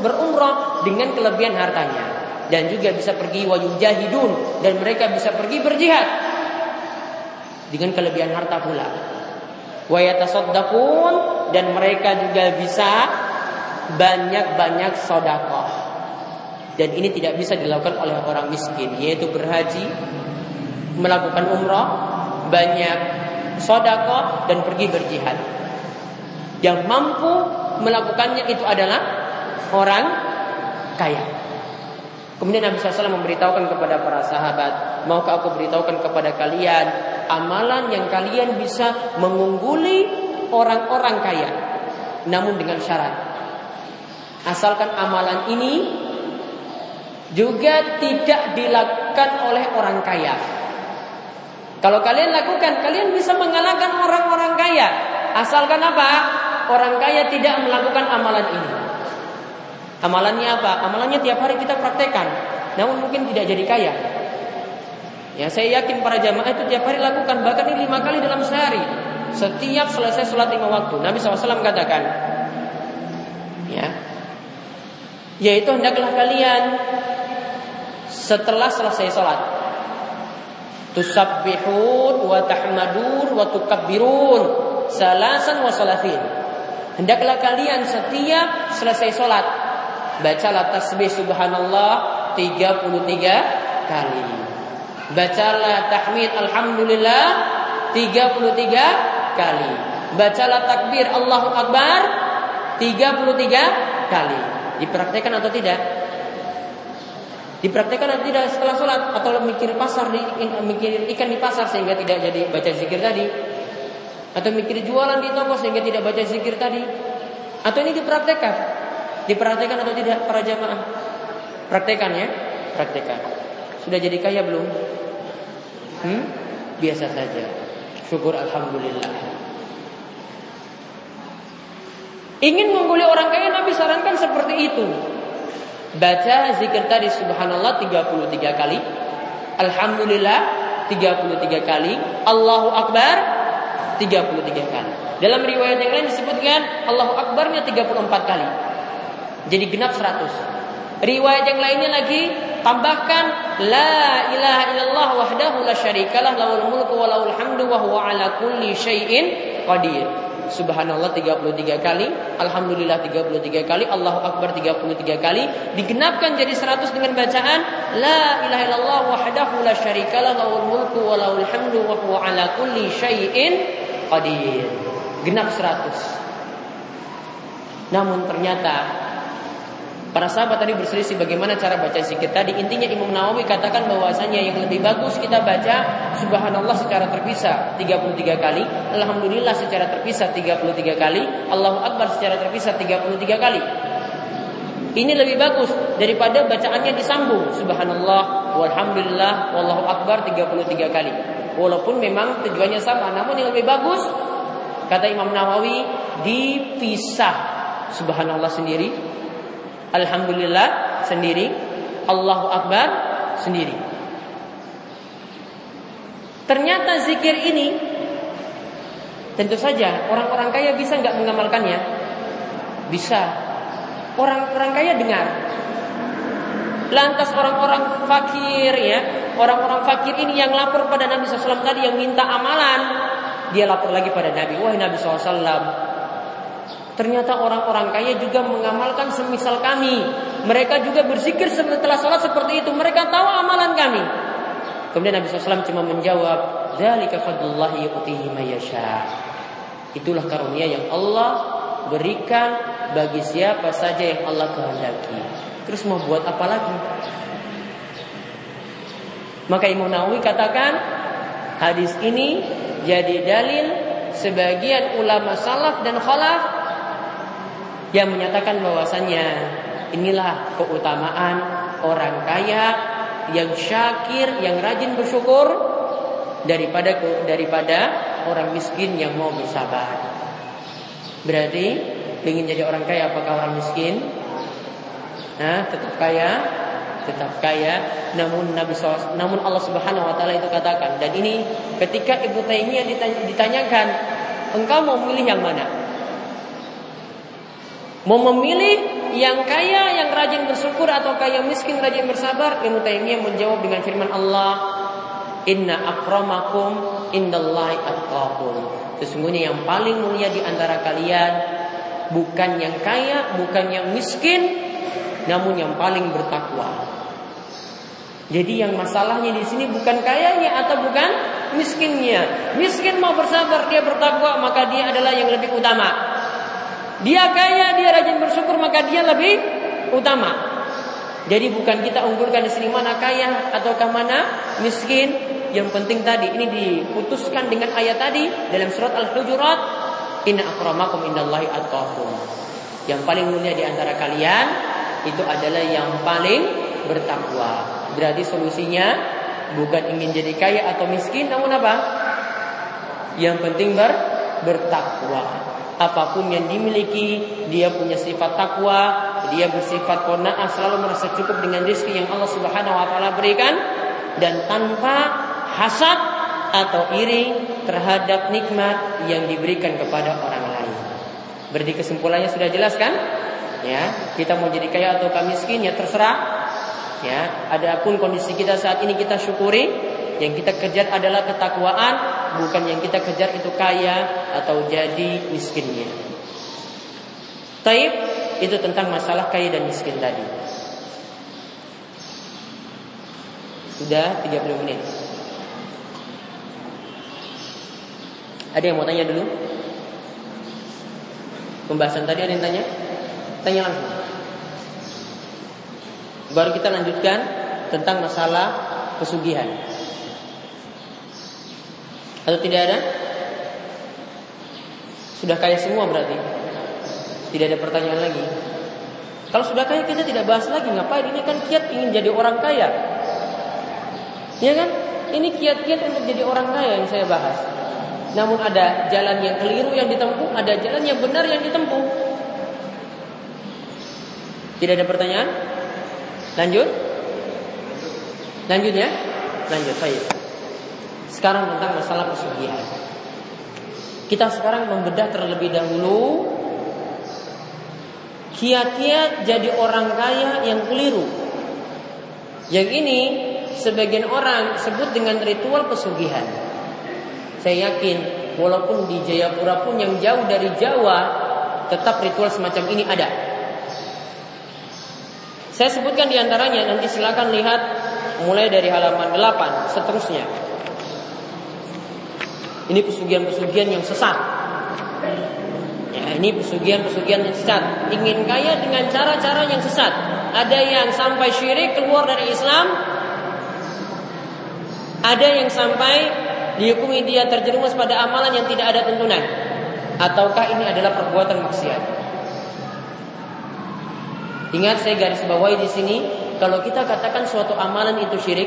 berumrah dengan kelebihan hartanya. Dan juga bisa pergi wayujahidun. Dan mereka bisa pergi berjihad dengan kelebihan harta pula. Wayatasaddaqun dan mereka juga bisa banyak-banyak sodakoh dan ini tidak bisa dilakukan oleh orang miskin yaitu berhaji melakukan umrah banyak sodakoh dan pergi berjihad yang mampu melakukannya itu adalah orang kaya Kemudian Nabi SAW memberitahukan kepada para sahabat, maukah aku beritahukan kepada kalian amalan yang kalian bisa mengungguli orang-orang kaya, namun dengan syarat. Asalkan amalan ini juga tidak dilakukan oleh orang kaya. Kalau kalian lakukan, kalian bisa mengalahkan orang-orang kaya. Asalkan apa? Orang kaya tidak melakukan amalan ini. Amalannya apa? Amalannya tiap hari kita praktekkan. Namun mungkin tidak jadi kaya. Ya, saya yakin para jamaah itu tiap hari lakukan bahkan ini lima kali dalam sehari. Setiap selesai sholat lima waktu. Nabi SAW katakan, ya, yaitu hendaklah kalian setelah selesai sholat tusabbihun wa tahmadun wa tukabbirun salasan wa. Hendaklah kalian setiap selesai sholat Bacalah tasbih subhanallah 33 kali. Bacalah tahmid alhamdulillah 33 kali. Bacalah takbir Allahu Akbar 33 kali. Dipraktekkan atau tidak? Dipraktekkan atau tidak setelah sholat atau mikir pasar di mikir ikan di pasar sehingga tidak jadi baca zikir tadi atau mikir jualan di toko sehingga tidak baca zikir tadi atau ini dipraktekkan Diperhatikan atau tidak para jamaah? Praktekan ya, praktekan. Sudah jadi kaya belum? Hmm? Biasa saja. Syukur alhamdulillah. Ingin mengguli orang kaya Nabi sarankan seperti itu. Baca zikir tadi subhanallah 33 kali. Alhamdulillah 33 kali. Allahu Akbar 33 kali. Dalam riwayat yang lain disebutkan Allahu Akbarnya 34 kali. Jadi genap 100. Riwayat yang lainnya lagi tambahkan la ilaha illallah wahdahu la syarikalah lahul mulku wa lahul hamdu wa huwa ala kulli syai'in qadir. Subhanallah 33 kali, Alhamdulillah 33 kali, Allahu Akbar 33 kali, digenapkan jadi 100 dengan bacaan La ilaha illallah wahdahu la syarikalah lahul mulku wa lahul hamdu wa huwa ala kulli syai'in qadir. Genap 100. Namun ternyata Para sahabat tadi berselisih bagaimana cara baca zikir tadi. Intinya Imam Nawawi katakan bahwasanya yang lebih bagus kita baca subhanallah secara terpisah 33 kali, alhamdulillah secara terpisah 33 kali, Allahu akbar secara terpisah 33 kali. Ini lebih bagus daripada bacaannya disambung subhanallah walhamdulillah wallahu akbar 33 kali. Walaupun memang tujuannya sama, namun yang lebih bagus kata Imam Nawawi dipisah subhanallah sendiri Alhamdulillah sendiri, Allahu Akbar sendiri. Ternyata zikir ini tentu saja orang-orang kaya bisa nggak mengamalkannya? Bisa. Orang-orang kaya dengar. Lantas orang-orang fakir ya, orang-orang fakir ini yang lapor pada Nabi SAW tadi yang minta amalan, dia lapor lagi pada Nabi. Wahai Nabi SAW, Ternyata orang-orang kaya juga mengamalkan semisal kami. Mereka juga berzikir setelah sholat seperti itu. Mereka tahu amalan kami. Kemudian Nabi SAW cuma menjawab. Itulah karunia yang Allah berikan bagi siapa saja yang Allah kehendaki. Terus mau buat apa lagi? Maka Imam Nawawi katakan hadis ini jadi dalil sebagian ulama salaf dan khalaf yang menyatakan bahwasannya inilah keutamaan orang kaya yang syakir, yang rajin bersyukur daripada daripada orang miskin yang mau bersabar. Berarti ingin jadi orang kaya apakah orang miskin? Nah, tetap kaya, tetap kaya. Namun Nabi SAW, namun Allah Subhanahu Wa Taala itu katakan dan ini ketika Ibu Taimiyah ditanyakan, engkau mau milih yang mana? Mau memilih yang kaya, yang rajin bersyukur atau kaya miskin, rajin bersabar? Ibnu Taimiyah menjawab dengan firman Allah, Inna akramakum indallahi atqakum. Sesungguhnya yang paling mulia di antara kalian bukan yang kaya, bukan yang miskin, namun yang paling bertakwa. Jadi yang masalahnya di sini bukan kayanya atau bukan miskinnya. Miskin mau bersabar, dia bertakwa, maka dia adalah yang lebih utama. Dia kaya, dia rajin bersyukur, maka dia lebih utama. Jadi bukan kita unggulkan di sini mana kaya ataukah mana miskin. Yang penting tadi ini diputuskan dengan ayat tadi dalam surat Al-Hujurat, Inna akramakum indallahi atqakum. Yang paling mulia di antara kalian itu adalah yang paling bertakwa. Berarti solusinya bukan ingin jadi kaya atau miskin, namun apa? Yang penting ber bertakwa apa pun yang dimiliki, dia punya sifat takwa, dia bersifat qanaah selalu merasa cukup dengan rezeki yang Allah Subhanahu wa taala berikan dan tanpa hasad atau iri terhadap nikmat yang diberikan kepada orang lain. Berarti kesimpulannya sudah jelas kan? Ya, kita mau jadi kaya atau miskin ya terserah. Ya, adapun kondisi kita saat ini kita syukuri, yang kita kejar adalah ketakwaan, bukan yang kita kejar itu kaya atau jadi miskinnya. Taib itu tentang masalah kaya dan miskin tadi. Sudah 30 menit. Ada yang mau tanya dulu? Pembahasan tadi ada yang tanya? Tanya langsung. Baru kita lanjutkan tentang masalah pesugihan. Atau tidak ada? Sudah kaya semua berarti. Tidak ada pertanyaan lagi. Kalau sudah kaya kita tidak bahas lagi ngapain? Ini kan kiat ingin jadi orang kaya. Ya kan? Ini kiat-kiat untuk jadi orang kaya yang saya bahas. Namun ada jalan yang keliru yang ditempuh, ada jalan yang benar yang ditempuh. Tidak ada pertanyaan? Lanjut? Lanjut ya? Lanjut, baik. Sekarang tentang masalah pesugihan. Kita sekarang membedah terlebih dahulu kiat-kiat jadi orang kaya yang keliru. Yang ini sebagian orang sebut dengan ritual pesugihan. Saya yakin walaupun di Jayapura pun yang jauh dari Jawa, tetap ritual semacam ini ada. Saya sebutkan di antaranya, nanti silakan lihat mulai dari halaman 8 seterusnya. Ini pesugihan-pesugihan yang sesat. Ya, ini pesugihan-pesugihan yang sesat. Ingin kaya dengan cara-cara yang sesat. Ada yang sampai syirik keluar dari Islam. Ada yang sampai dihukumi dia terjerumus pada amalan yang tidak ada tuntunan. Ataukah ini adalah perbuatan maksiat? Ingat saya garis bawahi di sini, kalau kita katakan suatu amalan itu syirik,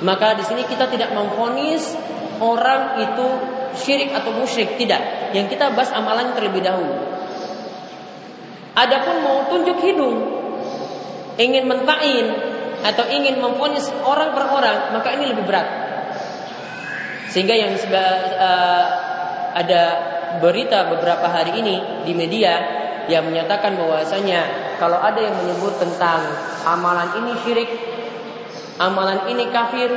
maka di sini kita tidak memfonis orang itu syirik atau musyrik, tidak. Yang kita bahas amalan terlebih dahulu. Adapun mau tunjuk hidung, ingin mentain atau ingin memfonis orang per orang, maka ini lebih berat. Sehingga yang uh, ada berita beberapa hari ini di media yang menyatakan bahwasanya kalau ada yang menyebut tentang amalan ini syirik, amalan ini kafir,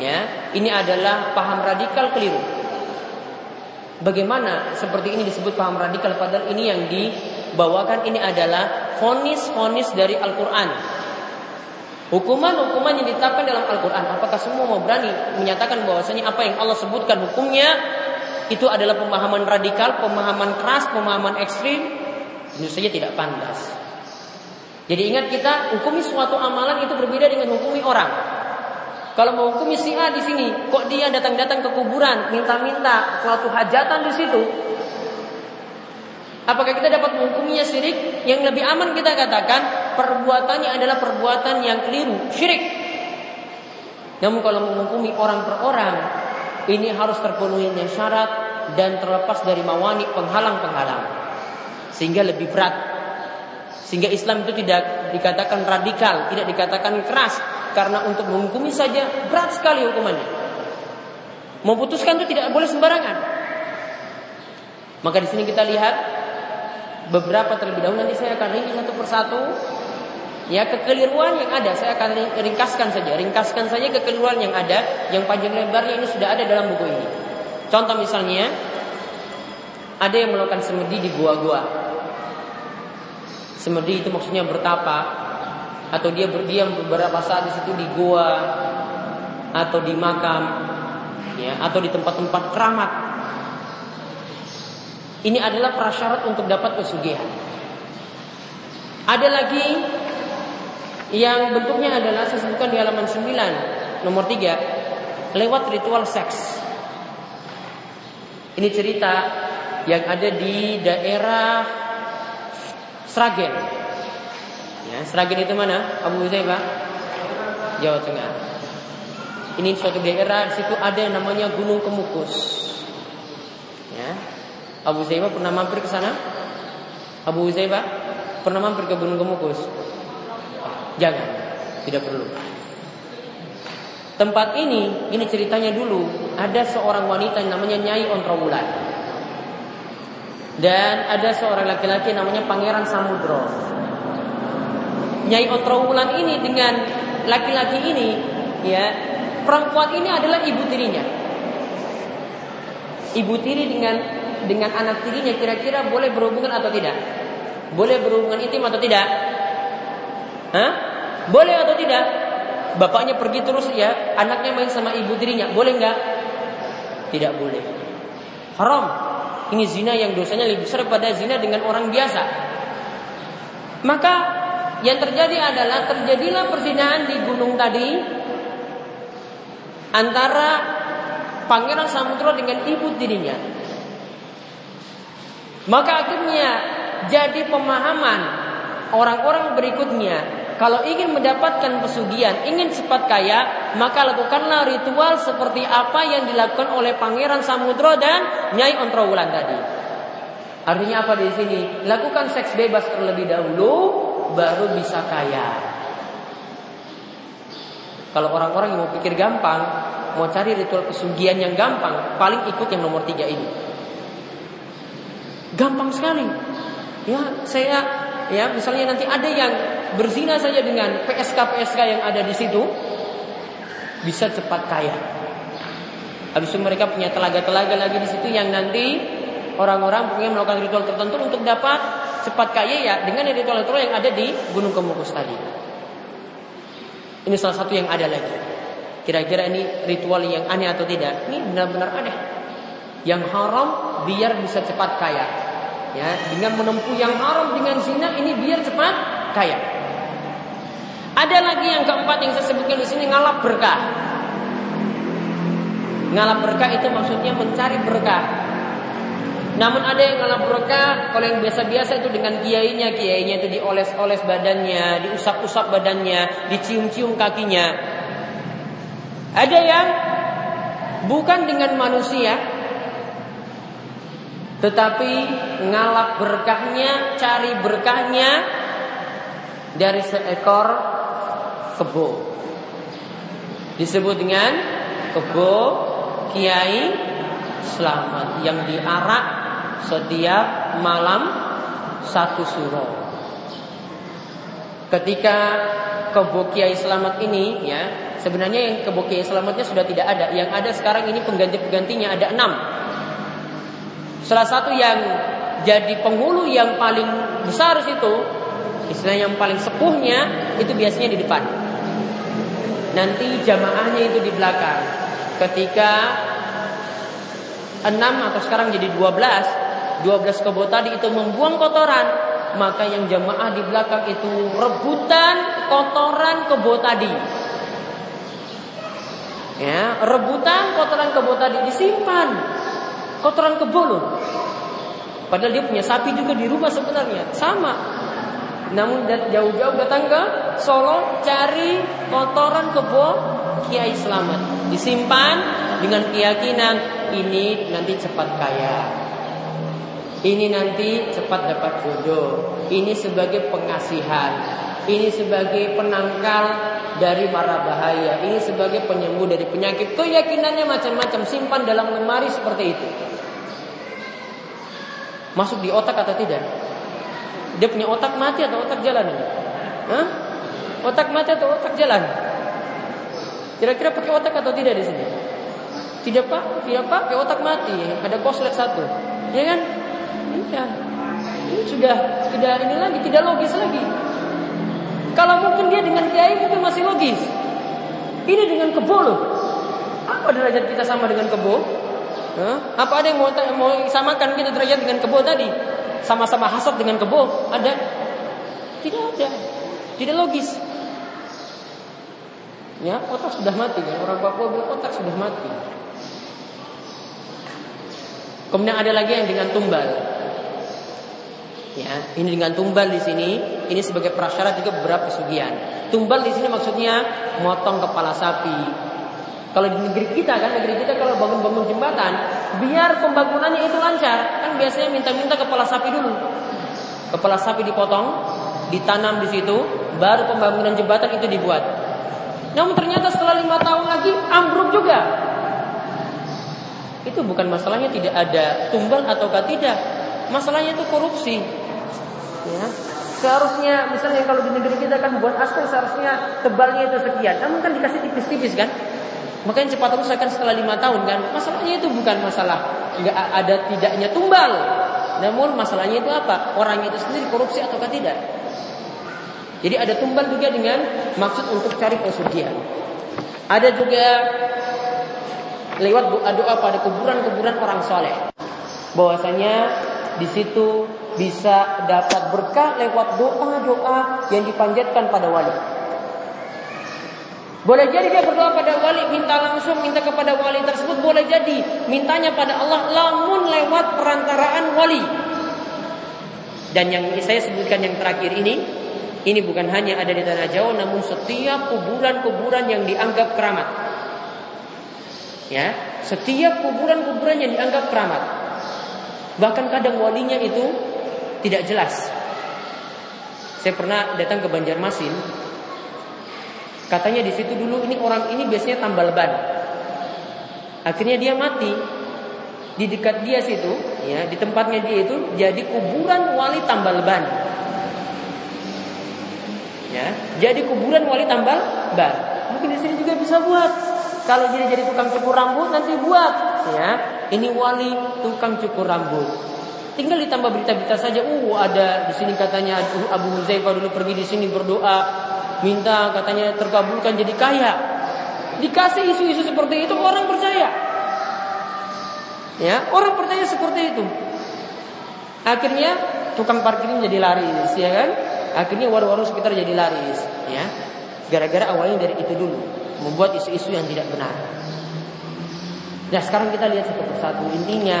ya, ini adalah paham radikal keliru. Bagaimana seperti ini disebut paham radikal padahal ini yang dibawakan ini adalah fonis-fonis dari Al-Qur'an. Hukuman-hukuman yang ditetapkan dalam Al-Quran Apakah semua mau berani menyatakan bahwasanya Apa yang Allah sebutkan hukumnya Itu adalah pemahaman radikal Pemahaman keras, pemahaman ekstrim Tentu saja tidak pantas jadi ingat kita hukumi suatu amalan itu berbeda dengan hukumi orang. Kalau mau hukumi si A di sini, kok dia datang-datang ke kuburan, minta-minta suatu hajatan di situ? Apakah kita dapat menghukuminya syirik? Yang lebih aman kita katakan perbuatannya adalah perbuatan yang keliru, syirik. Namun kalau menghukumi orang per orang, ini harus terpenuhinya syarat dan terlepas dari mawani penghalang-penghalang. Sehingga lebih berat sehingga Islam itu tidak dikatakan radikal, tidak dikatakan keras karena untuk menghukumi saja berat sekali hukumannya. Memutuskan itu tidak boleh sembarangan. Maka di sini kita lihat beberapa terlebih dahulu. Nanti saya akan rinci satu persatu. Ya kekeliruan yang ada saya akan ringkaskan saja. Ringkaskan saja kekeliruan yang ada yang panjang lebarnya ini sudah ada dalam buku ini. Contoh misalnya ada yang melakukan semedi di gua-gua. Semedi itu maksudnya bertapa atau dia berdiam beberapa saat di situ di gua atau di makam ya atau di tempat-tempat keramat. Ini adalah prasyarat untuk dapat pesugihan. Ada lagi yang bentuknya adalah saya sebutkan di halaman 9 nomor 3 lewat ritual seks. Ini cerita yang ada di daerah Sragen. Ya, Sragen itu mana? Abu Huzaifah? Jawa Tengah. Ini suatu daerah di situ ada yang namanya Gunung Kemukus. Ya. Abu Huzaifah pernah mampir ke sana? Abu Huzaifah pernah mampir ke Gunung Kemukus? Jangan, tidak perlu. Tempat ini, ini ceritanya dulu, ada seorang wanita yang namanya Nyai Ontrawulan. Dan ada seorang laki-laki namanya Pangeran Samudro. Nyai Otrawulan ini dengan laki-laki ini, ya, perempuan ini adalah ibu tirinya. Ibu tiri dengan dengan anak tirinya kira-kira boleh berhubungan atau tidak? Boleh berhubungan intim atau tidak? Hah? Boleh atau tidak? Bapaknya pergi terus ya, anaknya main sama ibu tirinya, boleh nggak? Tidak boleh. Haram. Ini zina yang dosanya lebih besar pada zina dengan orang biasa. Maka yang terjadi adalah terjadilah perzinahan di gunung tadi antara Pangeran Samudra dengan ibu dirinya. Maka akhirnya jadi pemahaman orang-orang berikutnya kalau ingin mendapatkan pesugihan, ingin cepat kaya, maka lakukanlah ritual seperti apa yang dilakukan oleh Pangeran Samudro dan Nyai Ontrawulan tadi. Artinya apa di sini? Lakukan seks bebas terlebih dahulu, baru bisa kaya. Kalau orang-orang yang mau pikir gampang, mau cari ritual pesugihan yang gampang, paling ikut yang nomor tiga ini. Gampang sekali. Ya, saya ya misalnya nanti ada yang berzina saja dengan PSK PSK yang ada di situ bisa cepat kaya. Habis itu mereka punya telaga-telaga lagi di situ yang nanti orang-orang punya melakukan ritual tertentu untuk dapat cepat kaya ya dengan ritual-ritual yang ada di Gunung Kemukus tadi. Ini salah satu yang ada lagi. Kira-kira ini ritual yang aneh atau tidak? Ini benar-benar aneh. Yang haram biar bisa cepat kaya. Ya, dengan menempuh yang haram dengan zina ini biar cepat kaya. Ada lagi yang keempat yang saya sebutkan di sini ngalap berkah. Ngalap berkah itu maksudnya mencari berkah. Namun ada yang ngalap berkah, kalau yang biasa-biasa itu dengan kiainya, kiainya itu dioles-oles badannya, diusap-usap badannya, dicium-cium kakinya. Ada yang bukan dengan manusia, tetapi ngalap berkahnya, cari berkahnya dari seekor kebo. Disebut dengan kebo kiai selamat yang diarak setiap malam satu surau. Ketika kebo Kiai Selamat ini ya sebenarnya yang kebo Kiai Selamatnya sudah tidak ada. Yang ada sekarang ini pengganti-penggantinya ada enam. Salah satu yang jadi penghulu yang paling besar situ istilah yang paling sepuhnya itu biasanya di depan. Nanti jamaahnya itu di belakang. Ketika enam atau sekarang jadi dua belas 12 kebo tadi itu membuang kotoran, maka yang jamaah di belakang itu rebutan kotoran kebo tadi. Ya, rebutan kotoran kebo tadi disimpan. Kotoran kebo loh. Padahal dia punya sapi juga di rumah sebenarnya. Sama. Namun jauh-jauh datang ke Solo cari kotoran kebo Kiai Selamat. Disimpan dengan keyakinan ini nanti cepat kaya. Ini nanti cepat dapat jodoh. Ini sebagai pengasihan. Ini sebagai penangkal dari mara bahaya. Ini sebagai penyembuh dari penyakit. Keyakinannya macam-macam. Simpan dalam lemari seperti itu. Masuk di otak atau tidak? Dia punya otak mati atau otak jalan? Hah? Otak mati atau otak jalan? Kira-kira pakai otak atau tidak di sini? Tidak pak, tidak pakai otak mati. Ada koslet satu, ya kan? Iya. Ini sudah tidak ini lagi, tidak logis lagi. Kalau mungkin dia dengan kiai mungkin masih logis. Ini dengan kebo loh. Apa derajat kita sama dengan kebo? Hah? Apa ada yang mau, mau samakan kita derajat dengan kebo tadi? Sama-sama hasad dengan kebo? Ada? Tidak ada. Tidak logis. Ya, otak sudah mati kan? Orang Papua bilang otak sudah mati. Kemudian ada lagi yang dengan tumbal. Ya, ini dengan tumbal di sini, ini sebagai prasyarat juga beberapa pesugihan. Tumbal di sini maksudnya motong kepala sapi. Kalau di negeri kita kan, negeri kita kalau bangun-bangun jembatan, biar pembangunannya itu lancar, kan biasanya minta-minta kepala sapi dulu. Kepala sapi dipotong, ditanam di situ, baru pembangunan jembatan itu dibuat. Namun ternyata setelah lima tahun lagi ambruk juga. Itu bukan masalahnya tidak ada tumbal ataukah tidak. Masalahnya itu korupsi. Ya. Seharusnya misalnya kalau di negeri kita kan buat aspal seharusnya tebalnya itu sekian. Namun kan dikasih tipis-tipis kan. Makanya cepat rusak kan setelah lima tahun kan. Masalahnya itu bukan masalah nggak ada tidaknya tumbal. Namun masalahnya itu apa? Orang itu sendiri korupsi atau tidak. Jadi ada tumbal juga dengan maksud untuk cari pesugihan. Ada juga lewat doa-doa pada kuburan-kuburan orang soleh. Bahwasanya di situ bisa dapat berkah lewat doa-doa yang dipanjatkan pada wali. Boleh jadi dia berdoa pada wali, minta langsung, minta kepada wali tersebut. Boleh jadi mintanya pada Allah, lamun lewat perantaraan wali. Dan yang saya sebutkan yang terakhir ini, ini bukan hanya ada di tanah Jawa, namun setiap kuburan-kuburan yang dianggap keramat. Ya, setiap kuburan-kuburan yang dianggap keramat. Bahkan kadang walinya itu tidak jelas. Saya pernah datang ke Banjarmasin. Katanya di situ dulu ini orang ini biasanya tambal ban. Akhirnya dia mati. Di dekat dia situ, ya, di tempatnya dia itu jadi kuburan wali tambal ban. Ya, jadi kuburan wali tambal ban. Mungkin di sini juga bisa buat. Kalau jadi jadi tukang cukur rambut nanti buat ya. Ini wali tukang cukur rambut. Tinggal ditambah berita-berita saja. Uh, ada di sini katanya Abu Huzaifah dulu pergi di sini berdoa, minta katanya terkabulkan jadi kaya. Dikasih isu-isu seperti itu orang percaya. Ya, orang percaya seperti itu. Akhirnya tukang parkir jadi laris, ya kan? Akhirnya warung-warung sekitar jadi laris, ya. Gara-gara awalnya dari itu dulu membuat isu-isu yang tidak benar. Nah sekarang kita lihat satu persatu intinya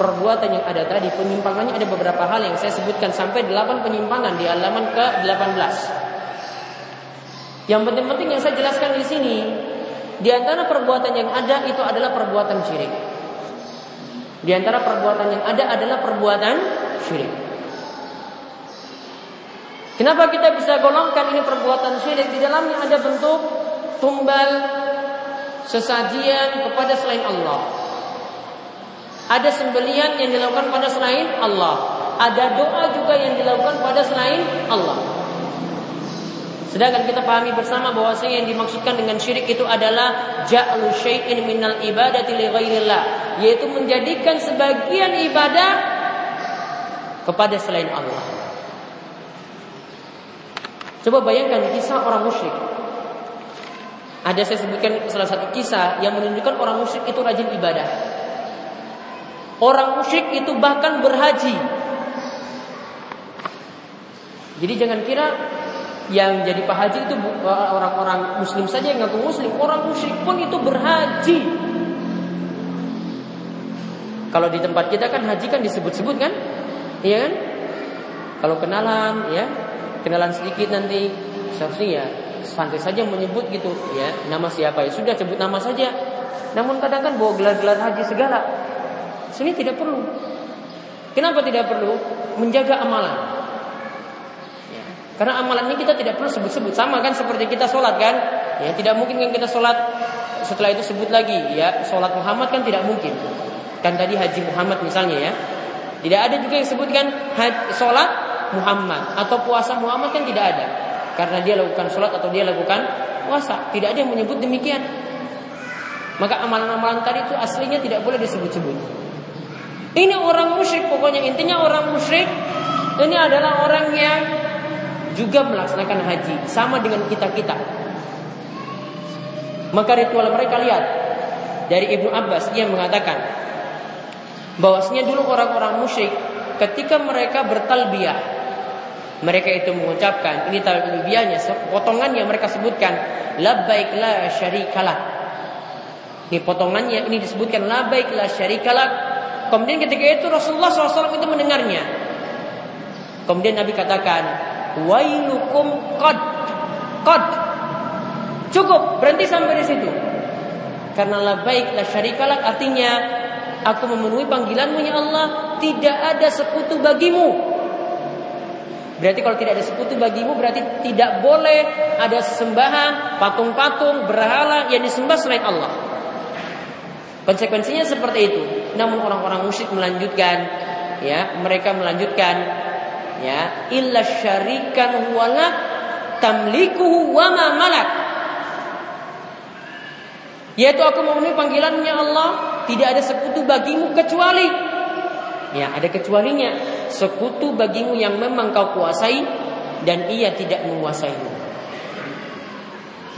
perbuatan yang ada tadi penyimpangannya ada beberapa hal yang saya sebutkan sampai 8 penyimpangan di halaman ke-18. Yang penting-penting yang saya jelaskan di sini di antara perbuatan yang ada itu adalah perbuatan syirik. Di antara perbuatan yang ada adalah perbuatan syirik. Kenapa kita bisa golongkan ini perbuatan syirik? Di dalamnya ada bentuk tumbal sesajian kepada selain Allah. Ada sembelian yang dilakukan pada selain Allah. Ada doa juga yang dilakukan pada selain Allah. Sedangkan kita pahami bersama bahwasanya yang dimaksudkan dengan syirik itu adalah ja'lu syai'in minal ibadati li ghairillah, yaitu menjadikan sebagian ibadah kepada selain Allah. Coba bayangkan kisah orang musyrik ada saya sebutkan salah satu kisah yang menunjukkan orang musyrik itu rajin ibadah. Orang musyrik itu bahkan berhaji. Jadi jangan kira yang jadi pak haji itu orang-orang muslim saja yang ngaku muslim. Orang musyrik pun itu berhaji. Kalau di tempat kita kan haji kan disebut-sebut kan? Iya kan? Kalau kenalan ya, kenalan sedikit nanti seharusnya ya santai saja menyebut gitu ya. Nama siapa? Ya sudah sebut nama saja. Namun kadang kan bawa gelar-gelar haji segala. Sini tidak perlu. Kenapa tidak perlu? Menjaga amalan. Ya. karena amalan ini kita tidak perlu sebut-sebut. Sama kan seperti kita sholat kan? Ya tidak mungkin kan kita sholat. Setelah itu sebut lagi ya. Sholat Muhammad kan tidak mungkin. Kan tadi haji Muhammad misalnya ya. Tidak ada juga yang sebutkan sholat Muhammad. Atau puasa Muhammad kan tidak ada karena dia lakukan sholat atau dia lakukan puasa. Tidak ada yang menyebut demikian. Maka amalan-amalan tadi itu aslinya tidak boleh disebut-sebut. Ini orang musyrik pokoknya intinya orang musyrik ini adalah orang yang juga melaksanakan haji sama dengan kita-kita. Maka ritual mereka lihat dari Ibnu Abbas ia mengatakan bahwasanya dulu orang-orang musyrik ketika mereka bertalbiyah mereka itu mengucapkan ini talbiyahnya potongan yang mereka sebutkan labbaik la syarikalah. Ini potongannya ini disebutkan labbaik la syarikalah. Kemudian ketika itu Rasulullah SAW itu mendengarnya. Kemudian Nabi katakan wailukum qad qad. Cukup berhenti sampai di situ. Karena labbaik la syarikalah artinya aku memenuhi panggilanmu ya Allah tidak ada sekutu bagimu Berarti kalau tidak ada sekutu bagimu berarti tidak boleh ada sembahan, patung-patung, berhala yang disembah selain Allah. Konsekuensinya seperti itu. Namun orang-orang musyrik melanjutkan ya, mereka melanjutkan ya, illa syarikan wala tamlikuhu wa ma malak. Yaitu aku memenuhi panggilannya Allah, tidak ada sekutu bagimu kecuali ya ada kecualinya sekutu bagimu yang memang kau kuasai dan ia tidak menguasaimu.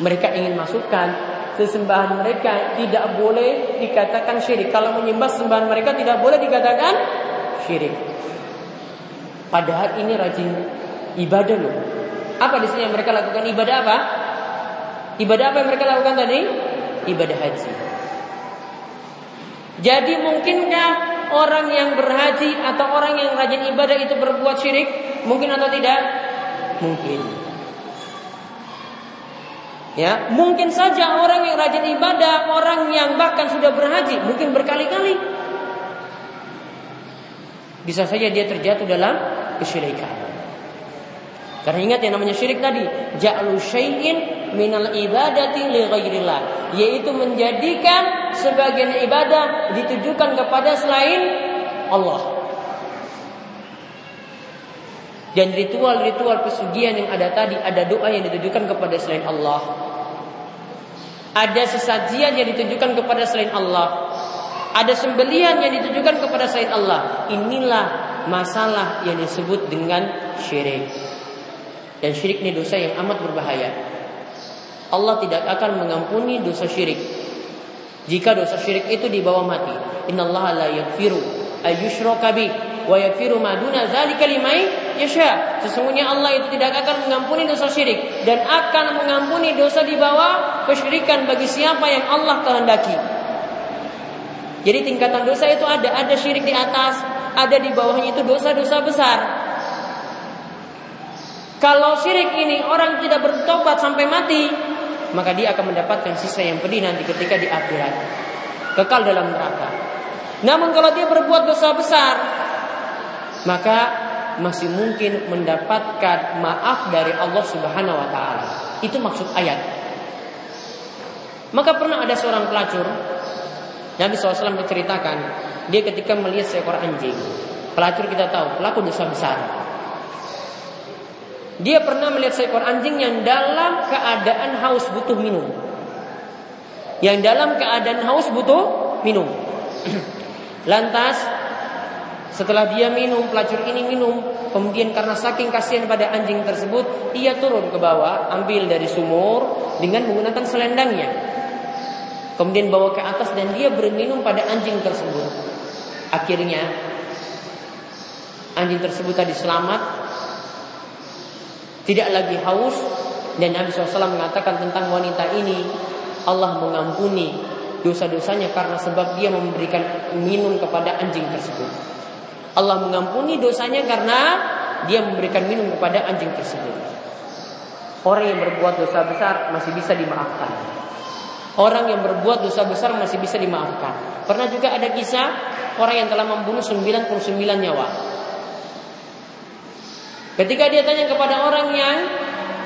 Mereka ingin masukkan sesembahan mereka tidak boleh dikatakan syirik. Kalau menyembah sembahan mereka tidak boleh dikatakan syirik. Padahal ini rajin ibadah loh. Apa di sini yang mereka lakukan ibadah apa? Ibadah apa yang mereka lakukan tadi? Ibadah haji. Jadi mungkinkah orang yang berhaji atau orang yang rajin ibadah itu berbuat syirik? Mungkin atau tidak? Mungkin. Ya, mungkin saja orang yang rajin ibadah, orang yang bahkan sudah berhaji, mungkin berkali-kali. Bisa saja dia terjatuh dalam kesyirikan. Karena ingat yang namanya syirik tadi, ja'lu syai'in minal ibadati li ghairillah, yaitu menjadikan sebagian ibadah ditujukan kepada selain Allah. Dan ritual-ritual pesugihan yang ada tadi ada doa yang ditujukan kepada selain Allah. Ada sesajian yang ditujukan kepada selain Allah. Ada sembelihan yang ditujukan kepada selain Allah. Inilah masalah yang disebut dengan syirik. Dan syirik ini dosa yang amat berbahaya. Allah tidak akan mengampuni dosa syirik. Jika dosa syirik itu dibawa mati. Innallaha la yaghfiru ayyushraka wa yaghfiru ma duna dzalika liman yasha. Sesungguhnya Allah itu tidak akan mengampuni dosa syirik dan akan mengampuni dosa di bawah kesyirikan bagi siapa yang Allah kehendaki. Jadi tingkatan dosa itu ada, ada syirik di atas, ada di bawahnya itu dosa-dosa besar. Kalau syirik ini orang tidak bertobat sampai mati, maka dia akan mendapatkan sisa yang pedih nanti ketika di akhirat. Kekal dalam neraka. Namun kalau dia berbuat dosa besar, maka masih mungkin mendapatkan maaf dari Allah Subhanahu wa taala. Itu maksud ayat. Maka pernah ada seorang pelacur Nabi SAW menceritakan dia ketika melihat seekor anjing. Pelacur kita tahu pelaku dosa besar. Dia pernah melihat seekor anjing yang dalam keadaan haus butuh minum. Yang dalam keadaan haus butuh minum. Lantas setelah dia minum, pelacur ini minum, kemudian karena saking kasihan pada anjing tersebut, ia turun ke bawah, ambil dari sumur dengan menggunakan selendangnya. Kemudian bawa ke atas dan dia berminum pada anjing tersebut. Akhirnya anjing tersebut tadi selamat, tidak lagi haus dan Nabi SAW mengatakan tentang wanita ini Allah mengampuni dosa-dosanya karena sebab dia memberikan minum kepada anjing tersebut. Allah mengampuni dosanya karena dia memberikan minum kepada anjing tersebut. Orang yang berbuat dosa besar masih bisa dimaafkan. Orang yang berbuat dosa besar masih bisa dimaafkan. Pernah juga ada kisah orang yang telah membunuh 99 nyawa. Ketika dia tanya kepada orang yang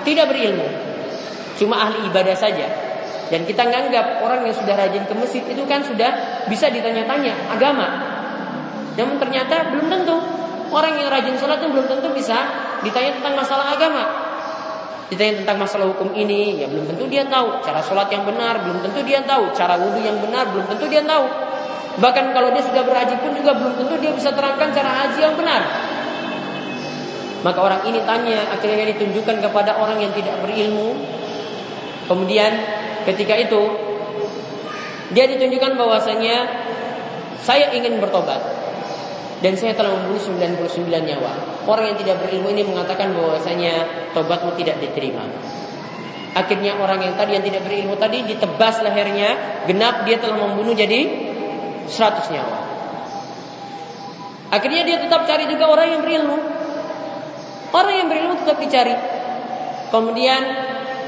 tidak berilmu, cuma ahli ibadah saja. Dan kita nganggap orang yang sudah rajin ke masjid itu kan sudah bisa ditanya-tanya agama. Namun ternyata belum tentu orang yang rajin sholat itu belum tentu bisa ditanya tentang masalah agama. Ditanya tentang masalah hukum ini, ya belum tentu dia tahu. Cara sholat yang benar, belum tentu dia tahu. Cara wudhu yang benar, belum tentu dia tahu. Bahkan kalau dia sudah berhaji pun juga belum tentu dia bisa terangkan cara haji yang benar. Maka orang ini tanya, akhirnya ditunjukkan kepada orang yang tidak berilmu. Kemudian ketika itu dia ditunjukkan bahwasanya saya ingin bertobat dan saya telah membunuh 99 nyawa. Orang yang tidak berilmu ini mengatakan bahwasanya tobatmu tidak diterima. Akhirnya orang yang tadi yang tidak berilmu tadi ditebas lehernya, genap dia telah membunuh jadi 100 nyawa. Akhirnya dia tetap cari juga orang yang berilmu. Orang yang berilmu tetap dicari. Kemudian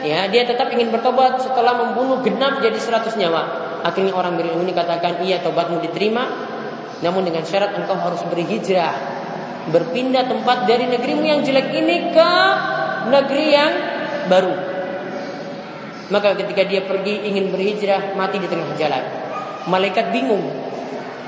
ya dia tetap ingin bertobat setelah membunuh genap jadi 100 nyawa. Akhirnya orang berilmu ini katakan iya tobatmu diterima, namun dengan syarat engkau harus berhijrah Berpindah tempat dari negerimu yang jelek ini ke negeri yang baru. Maka ketika dia pergi ingin berhijrah Mati di tengah jalan. Malaikat bingung.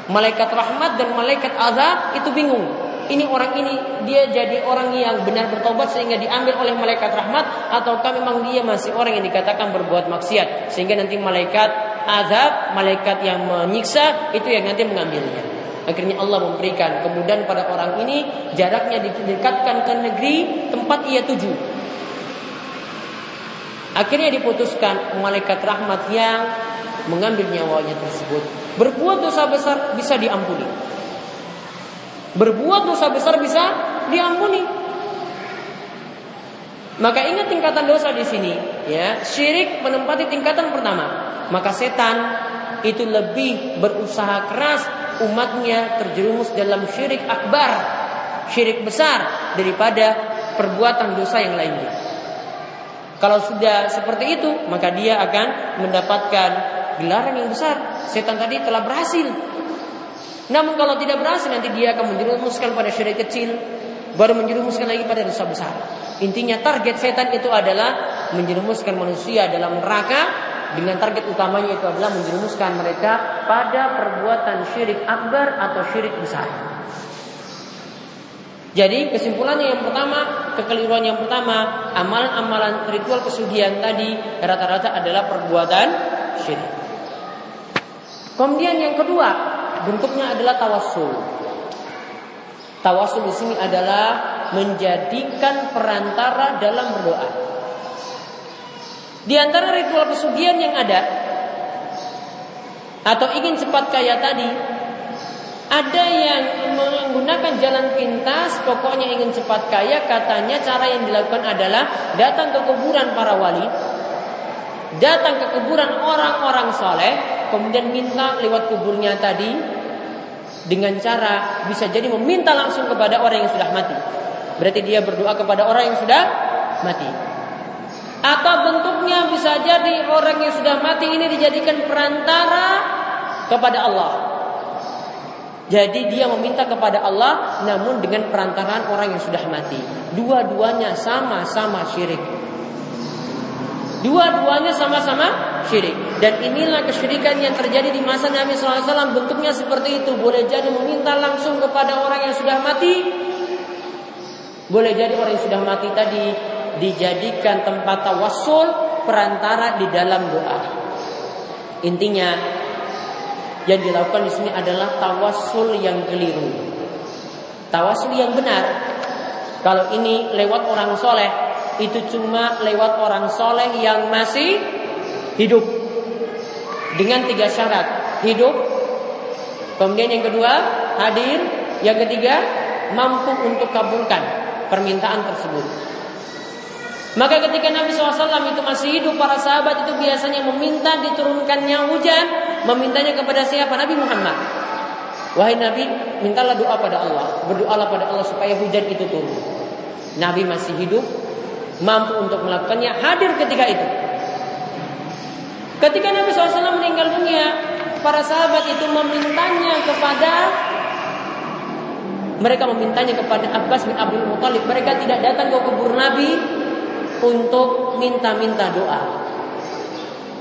Malaikat rahmat dan malaikat azab itu bingung ini orang ini dia jadi orang yang benar bertobat sehingga diambil oleh malaikat rahmat ataukah memang dia masih orang yang dikatakan berbuat maksiat sehingga nanti malaikat azab malaikat yang menyiksa itu yang nanti mengambilnya Akhirnya Allah memberikan kemudahan pada orang ini jaraknya didekatkan ke negeri tempat ia tuju. Akhirnya diputuskan malaikat rahmat yang mengambil nyawanya tersebut. Berbuat dosa besar bisa diampuni. Berbuat dosa besar bisa diampuni. Maka ingat tingkatan dosa di sini, ya. Syirik menempati tingkatan pertama. Maka setan itu lebih berusaha keras umatnya terjerumus dalam syirik akbar, syirik besar daripada perbuatan dosa yang lainnya. Kalau sudah seperti itu, maka dia akan mendapatkan gelaran yang besar. Setan tadi telah berhasil. Namun kalau tidak berhasil nanti dia akan menjerumuskan pada syirik kecil, baru menjerumuskan lagi pada dosa besar. Intinya target setan itu adalah menjerumuskan manusia dalam neraka dengan target utamanya itu adalah menjerumuskan mereka pada perbuatan syirik akbar atau syirik besar. Jadi kesimpulannya yang pertama, kekeliruan yang pertama, amalan-amalan ritual kesugihan tadi rata-rata adalah perbuatan syirik. Kemudian yang kedua, bentuknya adalah tawassul. Tawassul di sini adalah menjadikan perantara dalam berdoa. Di antara ritual pesugihan yang ada atau ingin cepat kaya tadi, ada yang menggunakan jalan pintas, pokoknya ingin cepat kaya, katanya cara yang dilakukan adalah datang ke kuburan para wali, datang ke kuburan orang-orang soleh, kemudian minta lewat kuburnya tadi dengan cara bisa jadi meminta langsung kepada orang yang sudah mati. Berarti dia berdoa kepada orang yang sudah mati. Atau bentuknya bisa jadi orang yang sudah mati ini dijadikan perantara kepada Allah. Jadi dia meminta kepada Allah namun dengan perantaraan orang yang sudah mati. Dua-duanya sama-sama syirik. Dua-duanya sama-sama syirik. Dan inilah kesyirikan yang terjadi di masa Nabi SAW. Bentuknya seperti itu. Boleh jadi meminta langsung kepada orang yang sudah mati boleh jadi orang yang sudah mati tadi dijadikan tempat tawassul perantara di dalam doa. Intinya yang dilakukan di sini adalah tawassul yang keliru. Tawassul yang benar. Kalau ini lewat orang soleh, itu cuma lewat orang soleh yang masih hidup. Dengan tiga syarat. Hidup. Kemudian yang kedua, hadir. Yang ketiga, mampu untuk kabulkan permintaan tersebut. Maka ketika Nabi SAW itu masih hidup, para sahabat itu biasanya meminta diturunkannya hujan, memintanya kepada siapa? Nabi Muhammad. Wahai Nabi, mintalah doa pada Allah, berdoalah pada Allah supaya hujan itu turun. Nabi masih hidup, mampu untuk melakukannya, hadir ketika itu. Ketika Nabi SAW meninggal dunia, para sahabat itu memintanya kepada mereka memintanya kepada Abbas bin Abdul Muthalib. Mereka tidak datang ke kubur Nabi untuk minta-minta doa.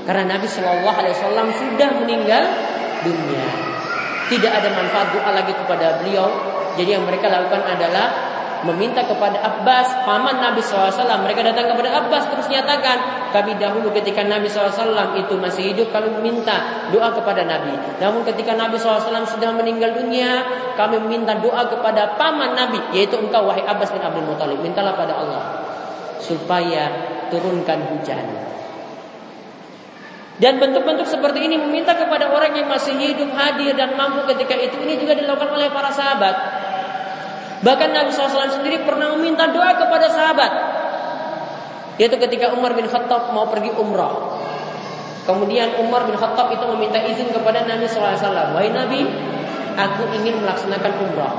Karena Nabi Shallallahu Alaihi Wasallam sudah meninggal dunia. Tidak ada manfaat doa lagi kepada beliau. Jadi yang mereka lakukan adalah meminta kepada Abbas, paman Nabi SAW. Mereka datang kepada Abbas terus nyatakan, kami dahulu ketika Nabi SAW itu masih hidup, kami meminta doa kepada Nabi. Namun ketika Nabi SAW sudah meninggal dunia, kami meminta doa kepada paman Nabi, yaitu engkau wahai Abbas bin Abdul Muthalib. Mintalah pada Allah supaya turunkan hujan. Dan bentuk-bentuk seperti ini meminta kepada orang yang masih hidup hadir dan mampu ketika itu ini juga dilakukan oleh para sahabat. Bahkan Nabi SAW sendiri pernah meminta doa kepada sahabat. Yaitu ketika Umar bin Khattab mau pergi umrah. Kemudian Umar bin Khattab itu meminta izin kepada Nabi SAW. Wahai Nabi, aku ingin melaksanakan umrah.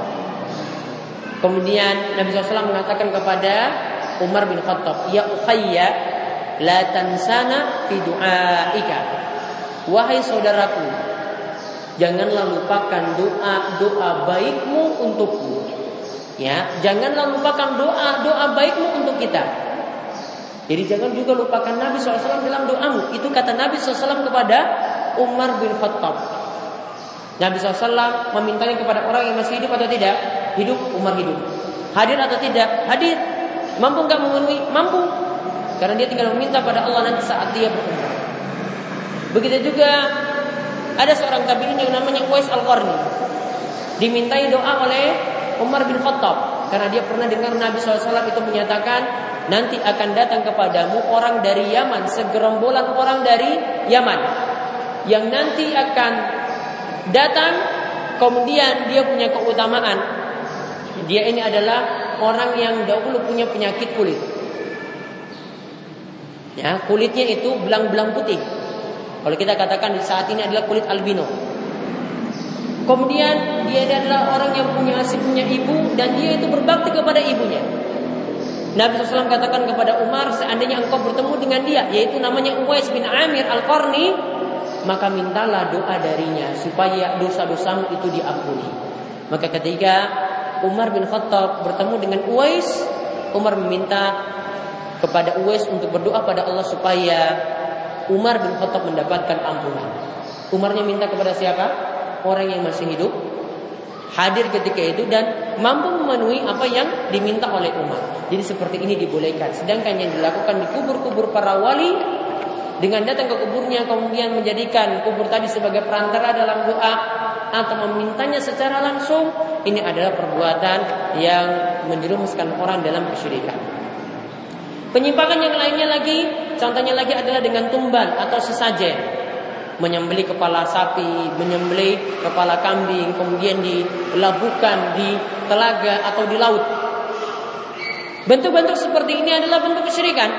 Kemudian Nabi SAW mengatakan kepada Umar bin Khattab, Ya ukhayya, la tansana fi du'aika. Wahai saudaraku, janganlah lupakan doa-doa baikmu untukku. Ya, janganlah lupakan doa doa baikmu untuk kita. Jadi jangan juga lupakan Nabi SAW dalam doamu. Itu kata Nabi SAW kepada Umar bin Khattab. Nabi SAW memintanya kepada orang yang masih hidup atau tidak? Hidup, Umar hidup. Hadir atau tidak? Hadir. Mampu nggak memenuhi? Mampu. Karena dia tinggal meminta pada Allah nanti saat dia berumrah. Begitu juga ada seorang tabiin yang namanya Uwais Al-Qarni. Dimintai doa oleh Umar bin Khattab. Karena dia pernah dengar Nabi SAW itu menyatakan nanti akan datang kepadamu orang dari Yaman segerombolan orang dari Yaman. Yang nanti akan datang kemudian dia punya keutamaan. Dia ini adalah orang yang dahulu punya penyakit kulit. Ya kulitnya itu belang-belang putih. Kalau kita katakan saat ini adalah kulit albino Kemudian dia adalah orang yang punya asli punya ibu dan dia itu berbakti kepada ibunya. Nabi SAW katakan kepada Umar, seandainya engkau bertemu dengan dia, yaitu namanya Uwais bin Amir Al-Qarni, maka mintalah doa darinya supaya dosa-dosamu itu diampuni. Maka ketika Umar bin Khattab bertemu dengan Uwais, Umar meminta kepada Uwais untuk berdoa pada Allah supaya Umar bin Khattab mendapatkan ampunan. Umarnya minta kepada siapa? Orang yang masih hidup hadir ketika itu dan mampu memenuhi apa yang diminta oleh umat. Jadi seperti ini dibolehkan. Sedangkan yang dilakukan di kubur-kubur para wali dengan datang ke kuburnya kemudian menjadikan kubur tadi sebagai perantara dalam doa atau memintanya secara langsung ini adalah perbuatan yang menjerumuskan orang dalam kesyirikan. Penyimpangan yang lainnya lagi, contohnya lagi adalah dengan tumbal atau sesajen. Menyembeli kepala sapi, menyembeli kepala kambing, kemudian dilabuhkan di telaga atau di laut. Bentuk-bentuk seperti ini adalah bentuk kesyirikan.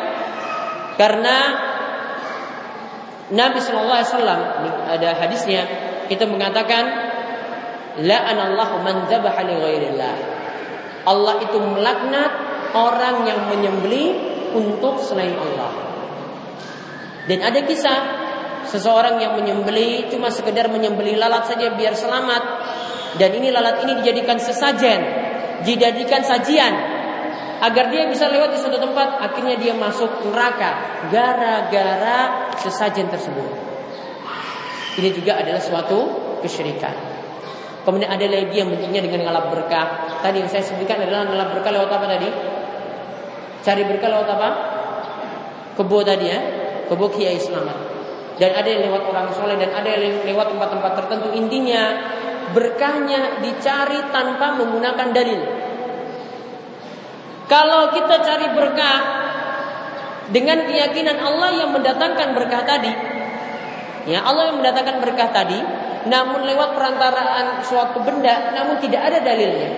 Karena Nabi Shallallahu Alaihi Wasallam ada hadisnya itu mengatakan la anallahu man li ghairillah. Allah itu melaknat orang yang menyembeli untuk selain Allah. Dan ada kisah seseorang yang menyembeli cuma sekedar menyembeli lalat saja biar selamat. Dan ini lalat ini dijadikan sesajen, dijadikan sajian. Agar dia bisa lewat di suatu tempat akhirnya dia masuk neraka. Gara-gara sesajen tersebut. Ini juga adalah suatu kesyirikan. Kemudian ada lagi yang bentuknya dengan ngalap berkah. Tadi yang saya sebutkan adalah ngalap berkah lewat apa tadi? Cari berkah lewat apa? Kebo tadi ya. Kebo kiai selamat dan ada yang lewat orang soleh dan ada yang lewat tempat-tempat tertentu intinya berkahnya dicari tanpa menggunakan dalil kalau kita cari berkah dengan keyakinan Allah yang mendatangkan berkah tadi, ya Allah yang mendatangkan berkah tadi, namun lewat perantaraan suatu benda, namun tidak ada dalilnya.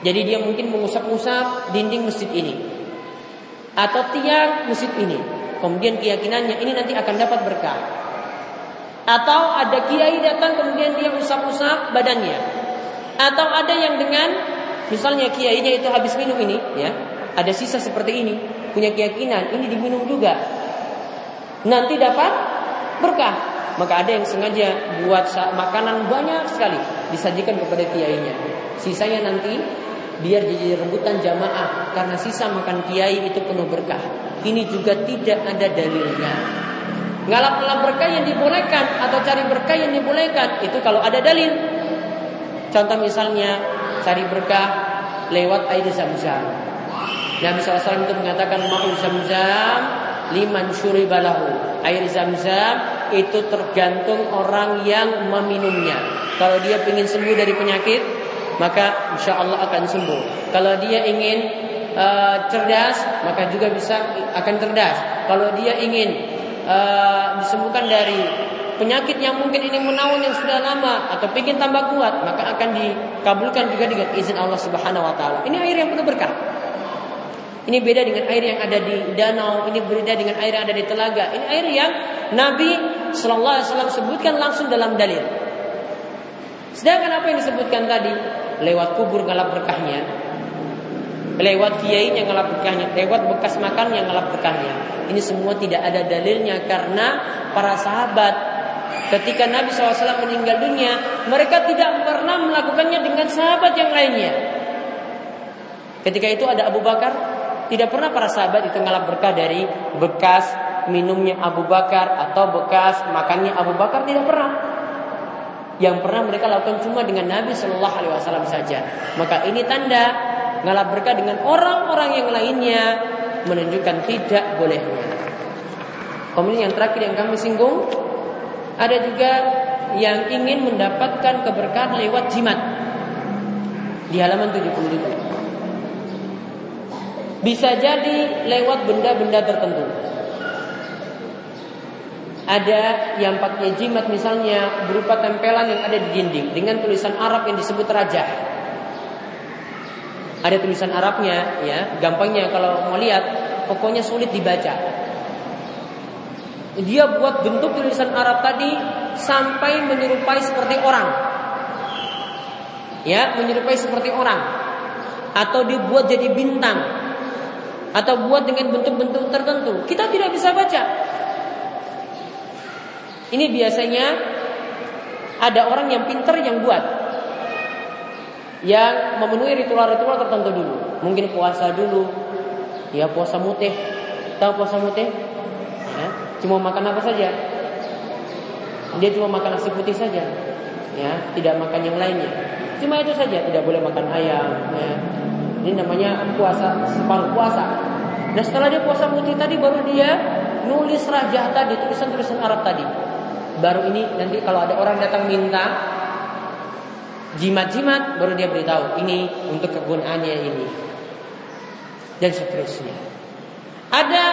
Jadi dia mungkin mengusap-usap dinding masjid ini atau tiang masjid ini. Kemudian keyakinannya ini nanti akan dapat berkah. Atau ada kiai datang kemudian dia usap-usap badannya. Atau ada yang dengan Misalnya kiainya itu habis minum ini, ya, ada sisa seperti ini, punya keyakinan ini diminum juga. Nanti dapat berkah. Maka ada yang sengaja buat makanan banyak sekali disajikan kepada kiainya. Sisanya nanti biar jadi rebutan jamaah karena sisa makan kiai itu penuh berkah. Ini juga tidak ada dalilnya. Ngalap-ngalap berkah yang dibolehkan atau cari berkah yang dibolehkan itu kalau ada dalil. Contoh misalnya cari berkah lewat air zam-zam. Nabi SAW itu mengatakan ma'u zam-zam liman syuribalahu. Air zam-zam itu tergantung orang yang meminumnya. Kalau dia ingin sembuh dari penyakit, maka insya Allah akan sembuh. Kalau dia ingin uh, cerdas, maka juga bisa akan cerdas. Kalau dia ingin uh, disembuhkan dari penyakit yang mungkin ini menaun yang sudah lama atau ingin tambah kuat, maka akan dikabulkan juga dengan izin Allah Subhanahu wa taala. Ini air yang penuh berkah. Ini beda dengan air yang ada di danau, ini berbeda dengan air yang ada di telaga. Ini air yang Nabi Shallallahu alaihi wasallam sebutkan langsung dalam dalil. Sedangkan apa yang disebutkan tadi lewat kubur ngalap berkahnya, lewat kiai yang ngalap berkahnya, lewat bekas makan yang ngalap berkahnya. Ini semua tidak ada dalilnya karena para sahabat Ketika Nabi SAW meninggal dunia, mereka tidak pernah melakukannya dengan sahabat yang lainnya. Ketika itu ada Abu Bakar, tidak pernah para sahabat itu ngalap berkah dari bekas minumnya Abu Bakar atau bekas makannya Abu Bakar tidak pernah. Yang pernah mereka lakukan cuma dengan Nabi Shallallahu Alaihi Wasallam saja. Maka ini tanda ngalap berkah dengan orang-orang yang lainnya menunjukkan tidak bolehnya. Kemudian yang terakhir yang kami singgung ada juga yang ingin mendapatkan keberkahan lewat jimat. Di halaman 77. Bisa jadi lewat benda-benda tertentu. Ada yang pakai jimat misalnya berupa tempelan yang ada di dinding dengan tulisan Arab yang disebut raja. Ada tulisan Arabnya ya, gampangnya kalau mau lihat pokoknya sulit dibaca dia buat bentuk tulisan Arab tadi sampai menyerupai seperti orang. Ya, menyerupai seperti orang. Atau dibuat jadi bintang. Atau buat dengan bentuk-bentuk tertentu. Kita tidak bisa baca. Ini biasanya ada orang yang pinter yang buat. Yang memenuhi ritual-ritual tertentu dulu. Mungkin puasa dulu. Ya puasa mutih. Tahu puasa mutih? Cuma makan apa saja? Dia cuma makan nasi putih saja. Ya, tidak makan yang lainnya. Cuma itu saja, tidak boleh makan ayam, ya. Ini namanya puasa separuh puasa. Nah setelah dia puasa putih tadi baru dia nulis rajah tadi, tulisan-tulisan Arab tadi. Baru ini nanti kalau ada orang datang minta jimat-jimat, baru dia beritahu ini untuk kegunaannya ini dan seterusnya. Ada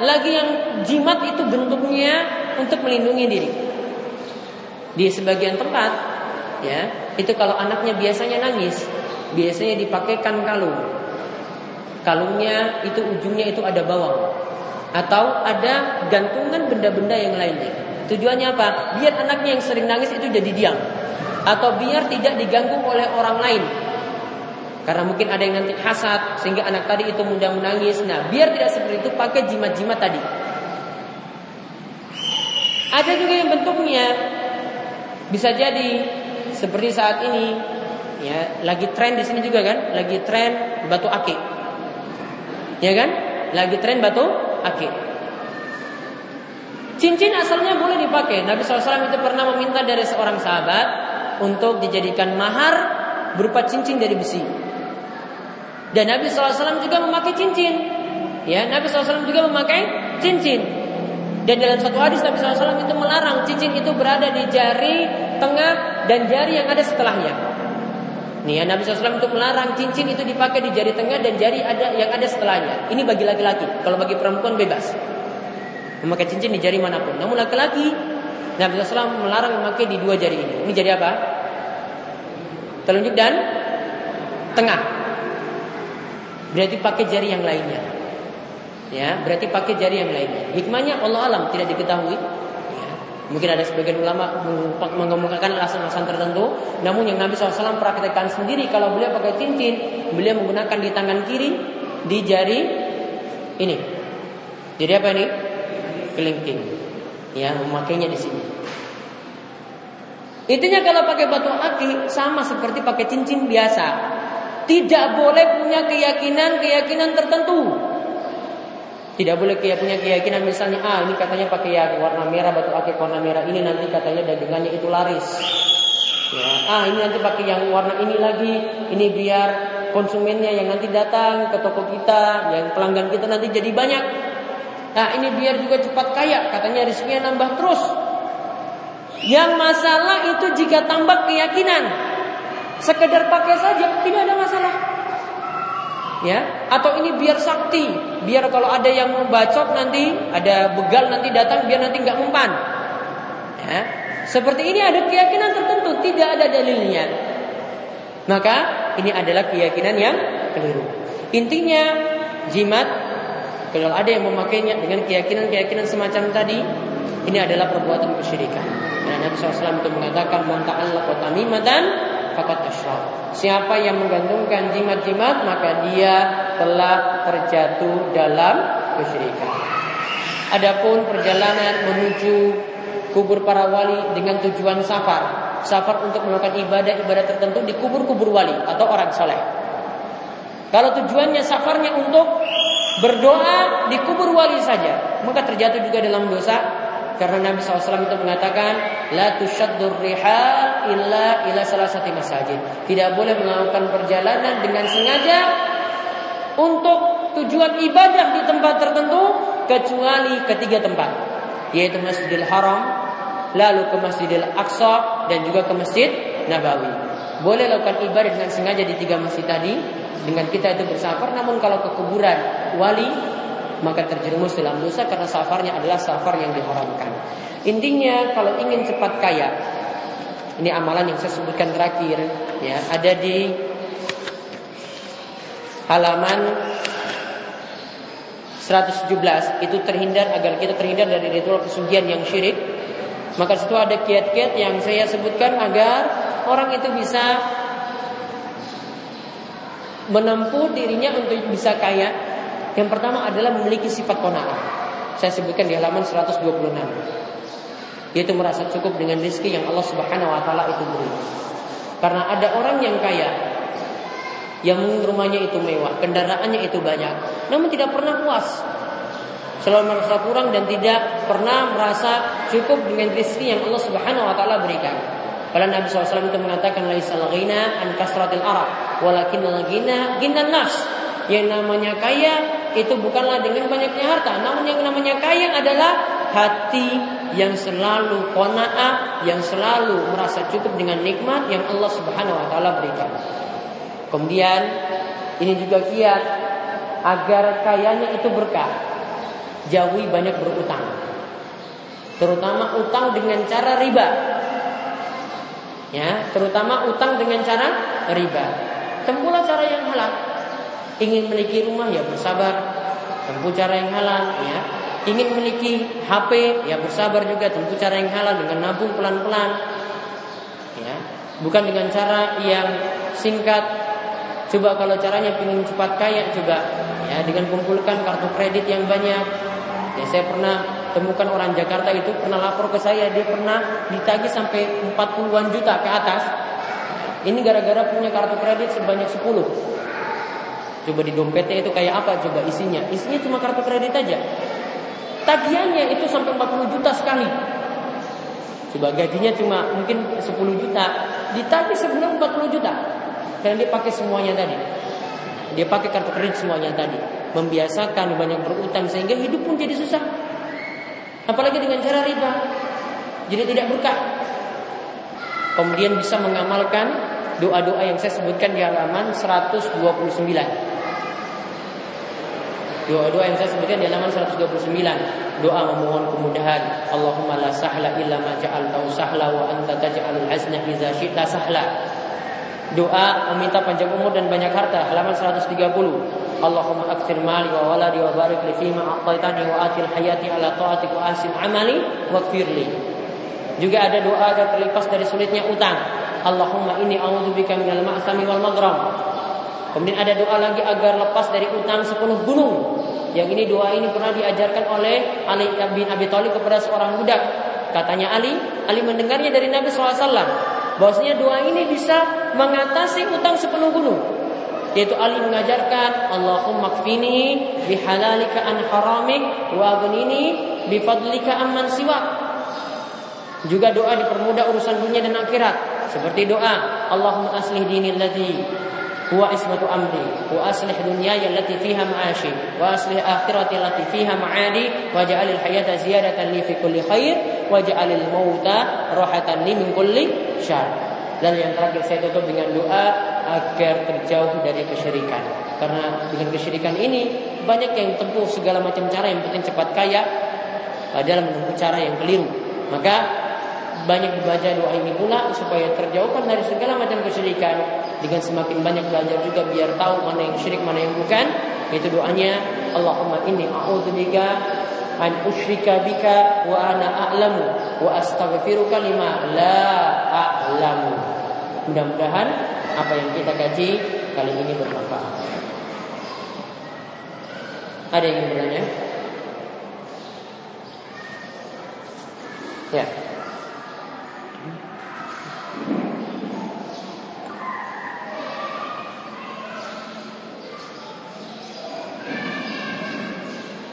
lagi yang jimat itu bentuknya untuk melindungi diri. Di sebagian tempat, ya, itu kalau anaknya biasanya nangis, biasanya dipakaikan kalung. Kalungnya itu ujungnya itu ada bawang atau ada gantungan benda-benda yang lainnya. Tujuannya apa? Biar anaknya yang sering nangis itu jadi diam atau biar tidak diganggu oleh orang lain karena mungkin ada yang nanti hasad sehingga anak tadi itu mudah menangis. Nah, biar tidak seperti itu pakai jimat-jimat tadi. Ada juga yang bentuknya bisa jadi seperti saat ini ya, lagi tren di sini juga kan, lagi tren batu akik. Ya kan? Lagi tren batu akik. Cincin asalnya boleh dipakai. Nabi SAW itu pernah meminta dari seorang sahabat untuk dijadikan mahar berupa cincin dari besi. Dan Nabi SAW juga memakai cincin. Ya, Nabi SAW juga memakai cincin. Dan dalam satu hadis Nabi SAW itu melarang cincin itu berada di jari tengah dan jari yang ada setelahnya. Nih, ya, Nabi SAW itu melarang cincin itu dipakai di jari tengah dan jari ada yang ada setelahnya. Ini bagi laki-laki. Kalau bagi perempuan bebas. Memakai cincin di jari mana pun. Namun laki-laki Nabi SAW melarang memakai di dua jari ini. Ini jari apa? Telunjuk dan tengah. Berarti pakai jari yang lainnya. Ya, berarti pakai jari yang lainnya. Hikmahnya Allah alam tidak diketahui. Ya. Mungkin ada sebagian ulama mengemukakan alasan-alasan tertentu. Namun yang Nabi SAW praktekkan sendiri kalau beliau pakai cincin, beliau menggunakan di tangan kiri, di jari ini. Jadi apa ini? Kelingking. Ya, memakainya di sini. Intinya kalau pakai batu aki sama seperti pakai cincin biasa. Tidak boleh punya keyakinan-keyakinan tertentu. Tidak boleh kayak punya keyakinan misalnya ah ini katanya pakai ya warna merah batu akik warna merah ini nanti katanya dagangannya itu laris. Ya, ah ini nanti pakai yang warna ini lagi, ini biar konsumennya yang nanti datang ke toko kita, yang pelanggan kita nanti jadi banyak. Nah ini biar juga cepat kaya, katanya rezekinya nambah terus. Yang masalah itu jika tambah keyakinan, Sekedar pakai saja tidak ada masalah. Ya, atau ini biar sakti, biar kalau ada yang mau bacot nanti, ada begal nanti datang biar nanti nggak mempan. Ya, seperti ini ada keyakinan tertentu, tidak ada dalilnya. Maka ini adalah keyakinan yang keliru. Intinya jimat kalau ada yang memakainya dengan keyakinan-keyakinan semacam tadi, ini adalah perbuatan kesyirikan. Karena Nabi SAW itu mengatakan man tamimatan fakat asyrak. Siapa yang menggantungkan jimat-jimat maka dia telah terjatuh dalam kesyirikan. Adapun perjalanan menuju kubur para wali dengan tujuan safar. Safar untuk melakukan ibadah-ibadah tertentu di kubur-kubur wali atau orang soleh. Kalau tujuannya safarnya untuk berdoa di kubur wali saja, maka terjatuh juga dalam dosa. Karena Nabi SAW itu mengatakan La tushaddur illa ila salah satu masjid Tidak boleh melakukan perjalanan dengan sengaja Untuk tujuan ibadah di tempat tertentu Kecuali ketiga tempat Yaitu Masjidil Haram Lalu ke Masjidil Aqsa Dan juga ke Masjid Nabawi Boleh lakukan ibadah dengan sengaja di tiga masjid tadi Dengan kita itu bersafar Namun kalau ke kuburan wali maka terjerumus dalam dosa karena safarnya adalah safar yang diharamkan. Intinya kalau ingin cepat kaya, ini amalan yang saya sebutkan terakhir, ya ada di halaman 117 itu terhindar agar kita terhindar dari ritual kesugihan yang syirik. Maka situ ada kiat-kiat yang saya sebutkan agar orang itu bisa menempuh dirinya untuk bisa kaya yang pertama adalah memiliki sifat kona'ah. Saya sebutkan di halaman 126. Yaitu merasa cukup dengan rezeki yang Allah Subhanahu wa taala itu beri. Karena ada orang yang kaya yang rumahnya itu mewah, kendaraannya itu banyak, namun tidak pernah puas. Selalu merasa kurang dan tidak pernah merasa cukup dengan rezeki yang Allah Subhanahu wa taala berikan. Karena Nabi SAW itu mengatakan laisal ghina an kasratil arab walakin al ghina ghinan nafs. Yang namanya kaya itu bukanlah dengan banyaknya harta, namun yang namanya kaya adalah hati yang selalu qanaah, yang selalu merasa cukup dengan nikmat yang Allah Subhanahu wa taala berikan. Kemudian ini juga kiat agar kayanya itu berkah. Jauhi banyak berutang. Terutama utang dengan cara riba. Ya, terutama utang dengan cara riba. Tempuhlah cara yang halal. Ingin memiliki rumah ya bersabar. Tempuh cara yang halal ya. Ingin memiliki HP ya bersabar juga. Tempuh cara yang halal dengan nabung pelan-pelan ya. Bukan dengan cara yang singkat. Coba kalau caranya ingin cepat kaya coba ya. Dengan kumpulkan kartu kredit yang banyak. Ya saya pernah temukan orang Jakarta itu pernah lapor ke saya dia pernah ditagih sampai 40-an juta ke atas ini gara-gara punya kartu kredit sebanyak 10 Coba di dompetnya itu kayak apa coba isinya? Isinya cuma kartu kredit aja. Tagihannya itu sampai 40 juta sekali. Coba gajinya cuma mungkin 10 juta, ditagih sebulan 40 juta. Karena dia pakai semuanya tadi. Dia pakai kartu kredit semuanya tadi. Membiasakan banyak berutang sehingga hidup pun jadi susah. Apalagi dengan cara riba. Jadi tidak berkah. Kemudian bisa mengamalkan doa-doa yang saya sebutkan di halaman 129. Doa-doa yang saya sebutkan di halaman 129 Doa memohon kemudahan Allahumma la sahla illa ma ja'altahu sahla Wa anta taj'alul hazna idza syi'ta sahla Doa meminta panjang umur dan banyak harta Halaman 130 Waladi wa barik li fima a'taitani wa atil hayati ala ta'atik wa asin amali wa firli Juga ada doa agar terlepas dari sulitnya utang Allahumma inni a'udzubika minal ma'sami wal maghram Kemudian ada doa lagi agar lepas dari utang sepuluh gunung. Yang ini doa ini pernah diajarkan oleh Ali bin Abi Thalib kepada seorang budak. Katanya Ali, Ali mendengarnya dari Nabi SAW. Bahwasanya doa ini bisa mengatasi utang sepuluh gunung. Yaitu Ali mengajarkan Allahumma kfini bihalalika an haramik wa aghnini bifadlika amman siwak. Juga doa dipermudah urusan dunia dan akhirat. Seperti doa Allahumma aslih dini alladhi huwa ismatu amri wa aslih dunyaya allati fiha ma'ashi wa aslih akhirati allati fiha ma'adi wa ja'alil hayata ziyadatan li fi kulli khair wa ja'alil mauta rahatan li min kulli syar dan yang terakhir saya tutup dengan doa agar terjauh dari kesyirikan. Karena dengan kesyirikan ini banyak yang tempuh segala macam cara yang penting cepat kaya padahal menempuh cara yang keliru. Maka banyak dibaca doa ini pula supaya terjauhkan dari segala macam kesyirikan. Dengan semakin banyak belajar juga biar tahu mana yang syirik mana yang bukan. Itu doanya Allahumma inni a'udzubika an usyrika bika wa ana a'lamu wa astaghfiruka lima la a'lamu. Mudah-mudahan apa yang kita kaji kali ini bermanfaat ada yang ingin bertanya? Ya.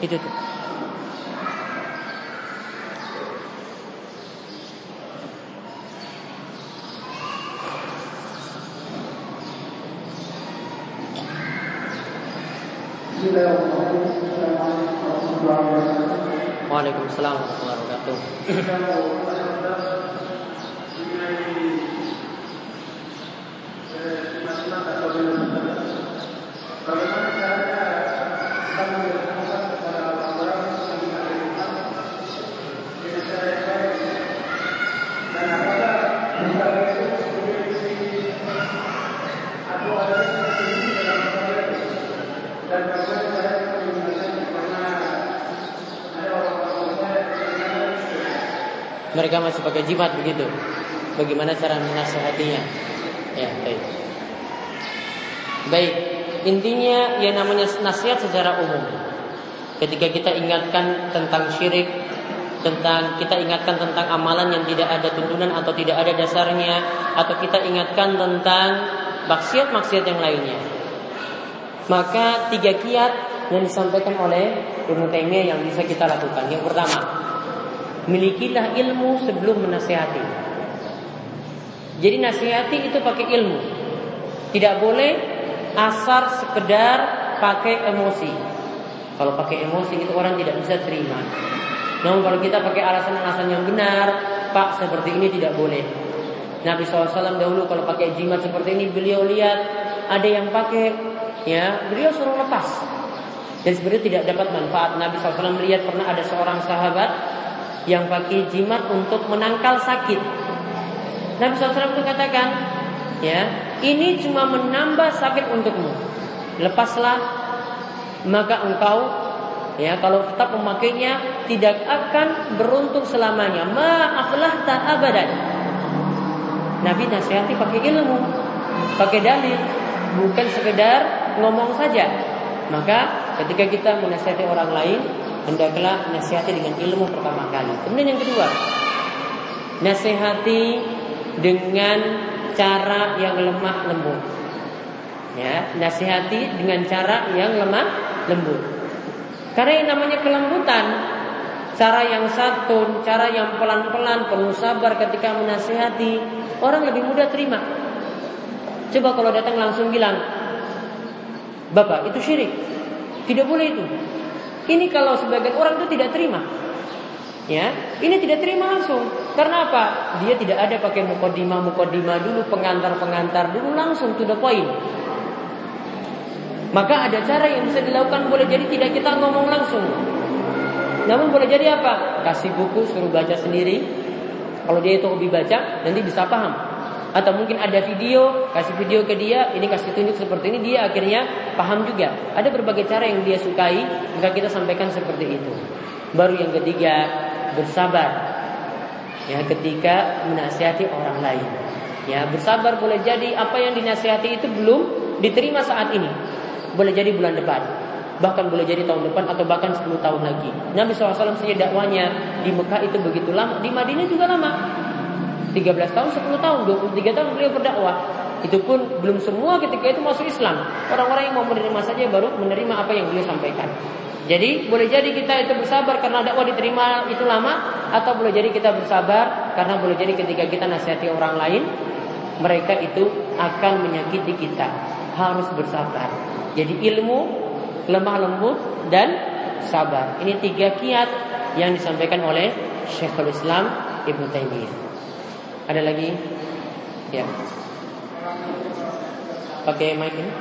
Itu tuh. Waalaikumsalam warahmatullahi wabarakatuh. Mereka masih pakai jimat begitu. Bagaimana cara menasehatinya? Ya, baik. Baik, intinya ya namanya nasihat secara umum. Ketika kita ingatkan tentang syirik, tentang kita ingatkan tentang amalan yang tidak ada tuntunan atau tidak ada dasarnya, atau kita ingatkan tentang maksiat-maksiat yang lainnya. Maka tiga kiat yang disampaikan oleh Ibnu Taimiyah yang bisa kita lakukan. Yang pertama, Milikilah ilmu sebelum menasihati. Jadi nasihati itu pakai ilmu. Tidak boleh asar sekedar pakai emosi. Kalau pakai emosi itu orang tidak bisa terima. Namun kalau kita pakai alasan-alasan yang benar, Pak seperti ini tidak boleh. Nabi SAW dahulu kalau pakai jimat seperti ini beliau lihat ada yang pakai ya beliau suruh lepas dan sebenarnya tidak dapat manfaat Nabi SAW melihat pernah ada seorang sahabat yang pakai jimat untuk menangkal sakit. Nabi SAW itu katakan ya ini cuma menambah sakit untukmu. Lepaslah maka engkau ya kalau tetap memakainya tidak akan beruntung selamanya. Maaflah tak abadan. Nabi nasihati pakai ilmu pakai dalil bukan sekedar ngomong saja. Maka ketika kita menasihati orang lain, hendaklah nasihati dengan ilmu pertama kali. Kemudian yang kedua, nasihati dengan cara yang lemah lembut. Ya, nasihati dengan cara yang lemah lembut. Karena yang namanya kelembutan, cara yang santun, cara yang pelan-pelan, penuh sabar ketika menasihati, orang lebih mudah terima. Coba kalau datang langsung bilang, Bapak itu syirik. Tidak boleh itu. Ini kalau sebagian orang itu tidak terima. Ya, ini tidak terima langsung. Karena apa? Dia tidak ada pakai mukodima mukodima dulu, pengantar-pengantar dulu langsung to the point. Maka ada cara yang bisa dilakukan boleh jadi tidak kita ngomong langsung. Namun boleh jadi apa? Kasih buku suruh baca sendiri. Kalau dia itu hobi baca, nanti bisa paham atau mungkin ada video kasih video ke dia ini kasih tunjuk seperti ini dia akhirnya paham juga. Ada berbagai cara yang dia sukai maka kita sampaikan seperti itu. Baru yang ketiga bersabar. Ya ketika menasihati orang lain. Ya bersabar boleh jadi apa yang dinasihati itu belum diterima saat ini. Boleh jadi bulan depan. Bahkan boleh jadi tahun depan atau bahkan 10 tahun lagi. Nabi SAW saja dakwanya di Mekah itu begitu lama. Di Madinah juga lama 13 tahun, 10 tahun, 23 tahun beliau berdakwah. Itu pun belum semua ketika itu masuk Islam. Orang-orang yang mau menerima saja baru menerima apa yang beliau sampaikan. Jadi boleh jadi kita itu bersabar karena dakwah diterima itu lama atau boleh jadi kita bersabar karena boleh jadi ketika kita nasihati orang lain mereka itu akan menyakiti kita. Harus bersabar. Jadi ilmu, lemah lembut dan sabar. Ini tiga kiat yang disampaikan oleh Syekhul Islam Ibnu Taimiyah. Ada lagi? Ya. Pakai mic ini?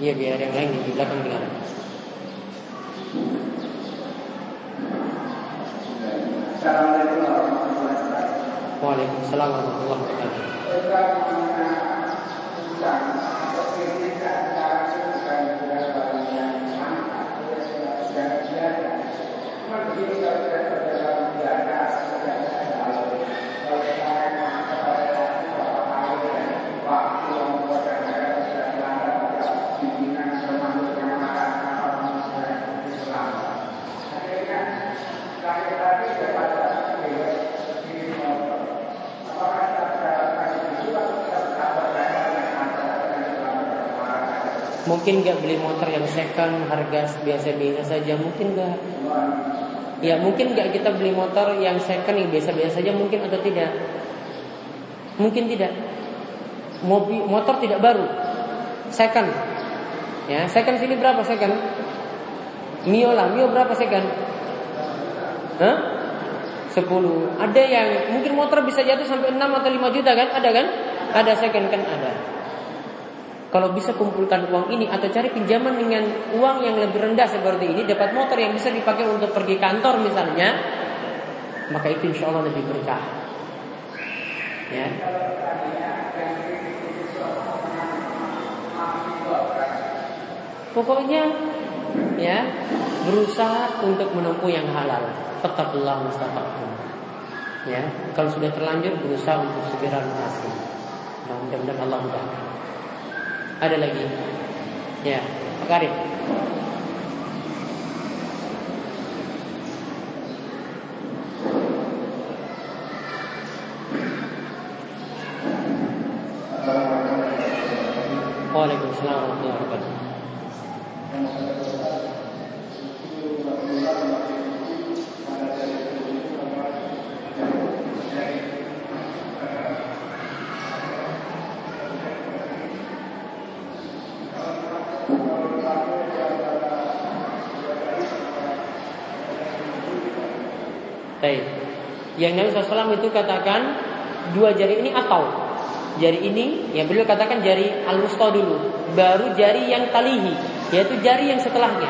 Iya biar ada yang lain di belakang dengar. Assalamualaikum warahmatullahi wabarakatuh. Waalaikumsalam warahmatullahi wabarakatuh. Mungkin nggak beli motor yang second harga biasa-biasa saja, mungkin nggak. Ya mungkin nggak kita beli motor yang second yang biasa-biasa saja, mungkin atau tidak. Mungkin tidak. Mobil motor tidak baru, second. Ya second sini berapa second? Mio lah, Mio berapa second? Hah? 10 Ada yang mungkin motor bisa jatuh sampai 6 atau 5 juta kan? Ada kan? Ada second kan ada. Kalau bisa kumpulkan uang ini atau cari pinjaman dengan uang yang lebih rendah seperti ini, dapat motor yang bisa dipakai untuk pergi kantor misalnya, maka itu insya Allah lebih berkah. Ya. Pokoknya ya berusaha untuk menempuh yang halal. Fattakullah mustafa'tum. Ya, kalau sudah terlanjur berusaha untuk segera lunasi. Nah, mudah-mudahan Allah mudahkan. Ada lagi? Ya, Pak Karim. Waalaikumsalam warahmatullahi wabarakatuh. Baik. Yang Nabi SAW itu katakan dua jari ini atau jari ini yang beliau katakan jari al dulu, baru jari yang talihi, yaitu jari yang setelahnya.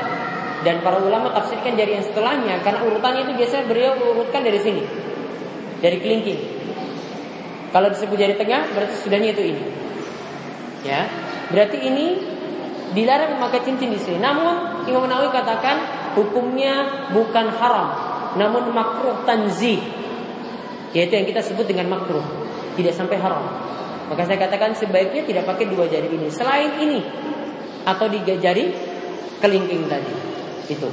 Dan para ulama tafsirkan jari yang setelahnya karena urutannya itu biasanya beliau urutkan dari sini. Dari kelingking. Kalau disebut jari tengah berarti sudahnya itu ini. Ya. Berarti ini dilarang memakai cincin di sini. Namun Imam Nawawi katakan hukumnya bukan haram, namun makruh tanzih. Yaitu yang kita sebut dengan makruh, tidak sampai haram. Maka saya katakan sebaiknya tidak pakai dua jari ini. Selain ini atau di jari kelingking tadi. Itu.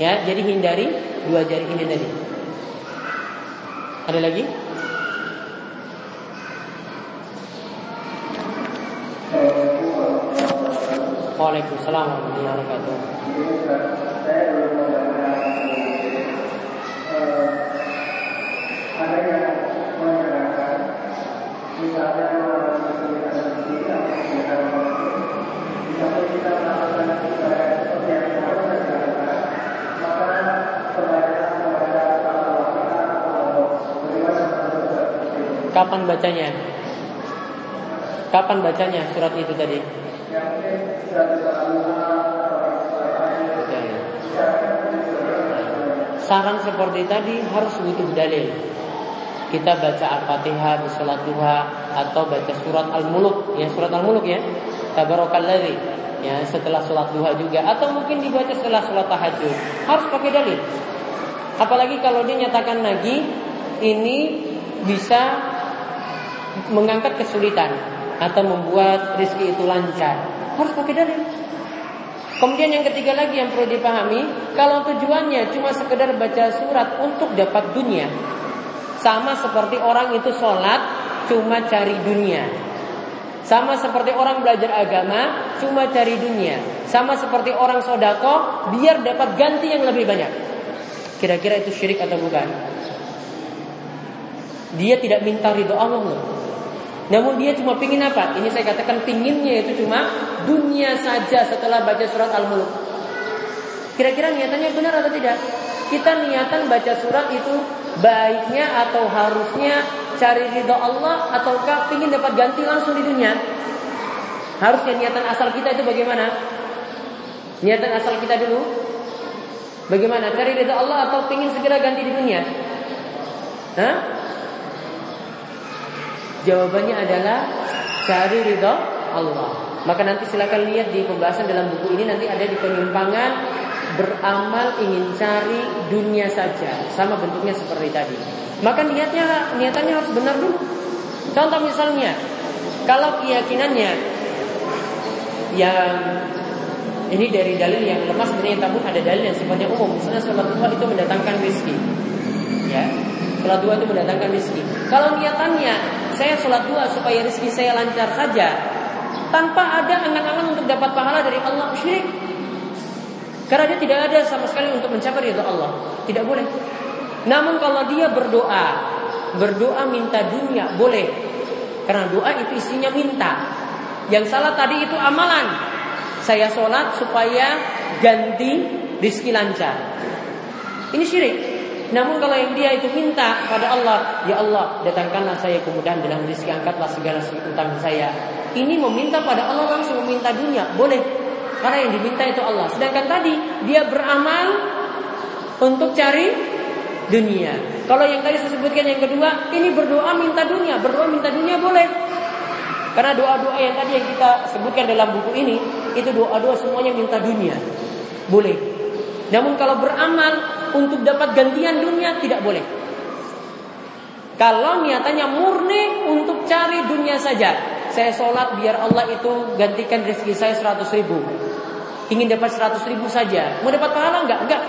Ya, jadi hindari dua jari ini tadi. Ada lagi? Waalaikumsalam warahmatullahi wabarakatuh. Ada yang mengatakan misalnya Kapan bacanya? Kapan bacanya surat itu tadi? Saran seperti tadi harus butuh dalil. Kita baca Al-Fatihah di sholat duha atau baca surat Al-Muluk, ya surat Al-Muluk ya. Tabarakalladzi ya setelah sholat duha juga atau mungkin dibaca setelah sholat tahajud harus pakai dalil apalagi kalau dia nyatakan lagi ini bisa mengangkat kesulitan atau membuat rezeki itu lancar. Harus pakai dalil. Kemudian yang ketiga lagi yang perlu dipahami, kalau tujuannya cuma sekedar baca surat untuk dapat dunia, sama seperti orang itu sholat cuma cari dunia. Sama seperti orang belajar agama cuma cari dunia. Sama seperti orang sodako biar dapat ganti yang lebih banyak. Kira-kira itu syirik atau bukan? Dia tidak minta ridho Allah loh. Namun dia cuma pingin apa? Ini saya katakan pinginnya itu cuma dunia saja setelah baca surat Al-Mulk. Kira-kira niatannya benar atau tidak? Kita niatan baca surat itu baiknya atau harusnya cari ridho Allah ataukah pingin dapat ganti langsung di dunia? Harusnya niatan asal kita itu bagaimana? Niatan asal kita dulu Bagaimana? Cari ridho Allah atau pingin segera ganti di dunia? Hah? Jawabannya adalah cari ridho Allah. Maka nanti silakan lihat di pembahasan dalam buku ini nanti ada di penyimpangan beramal ingin cari dunia saja sama bentuknya seperti tadi. Maka niatnya niatannya harus benar dulu. Contoh misalnya kalau keyakinannya yang ini dari dalil yang lemah sebenarnya namun ada dalil yang sifatnya umum. Misalnya sholat duha itu mendatangkan rezeki. Ya, sholat duha itu mendatangkan rezeki. Kalau niatannya saya sholat dua supaya rezeki saya lancar saja tanpa ada angan-angan untuk dapat pahala dari Allah syirik. Karena dia tidak ada sama sekali untuk mencapai ridho Allah. Tidak boleh. Namun kalau dia berdoa, berdoa minta dunia boleh. Karena doa itu isinya minta. Yang salah tadi itu amalan. Saya sholat supaya ganti rizki lancar. Ini syirik. Namun kalau yang dia itu minta pada Allah, ya Allah, datangkanlah saya kemudahan dalam rezeki, angkatlah segala utang saya. Ini meminta pada Allah langsung meminta dunia, boleh. Karena yang diminta itu Allah. Sedangkan tadi dia beramal untuk cari dunia. Kalau yang tadi saya sebutkan yang kedua, ini berdoa minta dunia, berdoa minta dunia boleh. Karena doa-doa yang tadi yang kita sebutkan dalam buku ini, itu doa-doa semuanya minta dunia. Boleh. Namun kalau beramal untuk dapat gantian dunia tidak boleh. Kalau niatannya murni untuk cari dunia saja, saya sholat biar Allah itu gantikan rezeki saya 100 ribu. Ingin dapat 100 ribu saja. Mau dapat pahala enggak? Enggak.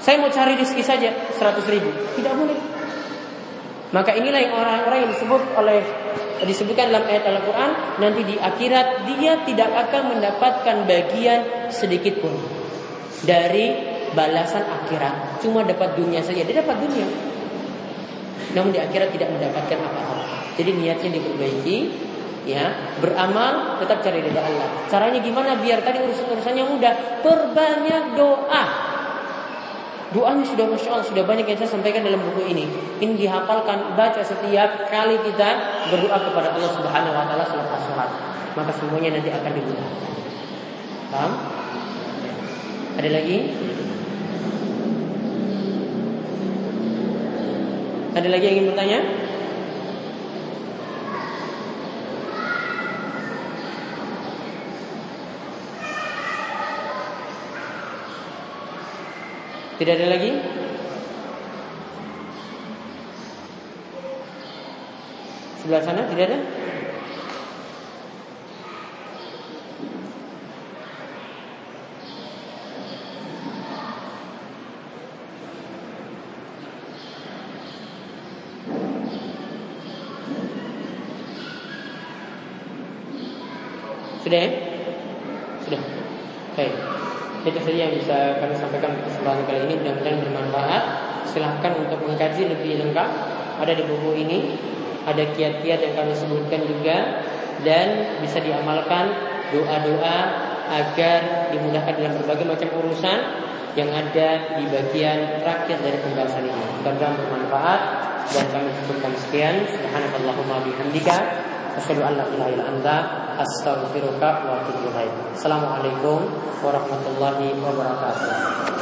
Saya mau cari rezeki saja 100 ribu. Tidak boleh. Maka inilah yang orang-orang yang disebut oleh disebutkan dalam ayat Al-Quran nanti di akhirat dia tidak akan mendapatkan bagian sedikit pun dari balasan akhirat. Cuma dapat dunia saja. Dia dapat dunia. Namun di akhirat tidak mendapatkan apa-apa. Jadi niatnya diperbaiki, ya, beramal tetap cari ridha Allah. Caranya gimana biar tadi urusan-urusannya mudah? Perbanyak doa. Doanya sudah masya Allah sudah banyak yang saya sampaikan dalam buku ini. Ini dihafalkan, baca setiap kali kita berdoa kepada Allah Subhanahu Wa Taala selepas sholat. Maka semuanya nanti akan dimudahkan. Paham? Ada lagi? Ada lagi yang ingin bertanya? Tidak ada lagi? Sebelah sana tidak ada? Sudah ya? Sudah. Baik. Itu saja yang bisa kami sampaikan di kesempatan kali ini mudah-mudahan bermanfaat. Silahkan untuk mengkaji lebih lengkap. Ada di buku ini, ada kiat-kiat yang kami sebutkan juga dan bisa diamalkan doa-doa agar dimudahkan dalam berbagai macam urusan yang ada di bagian terakhir dari pembahasan ini. Mudah-mudahan bermanfaat dan kami sebutkan sekian. Subhanallahumma bihamdika asyhadu an la. Assalamualaikum warahmatullahi wabarakatuh.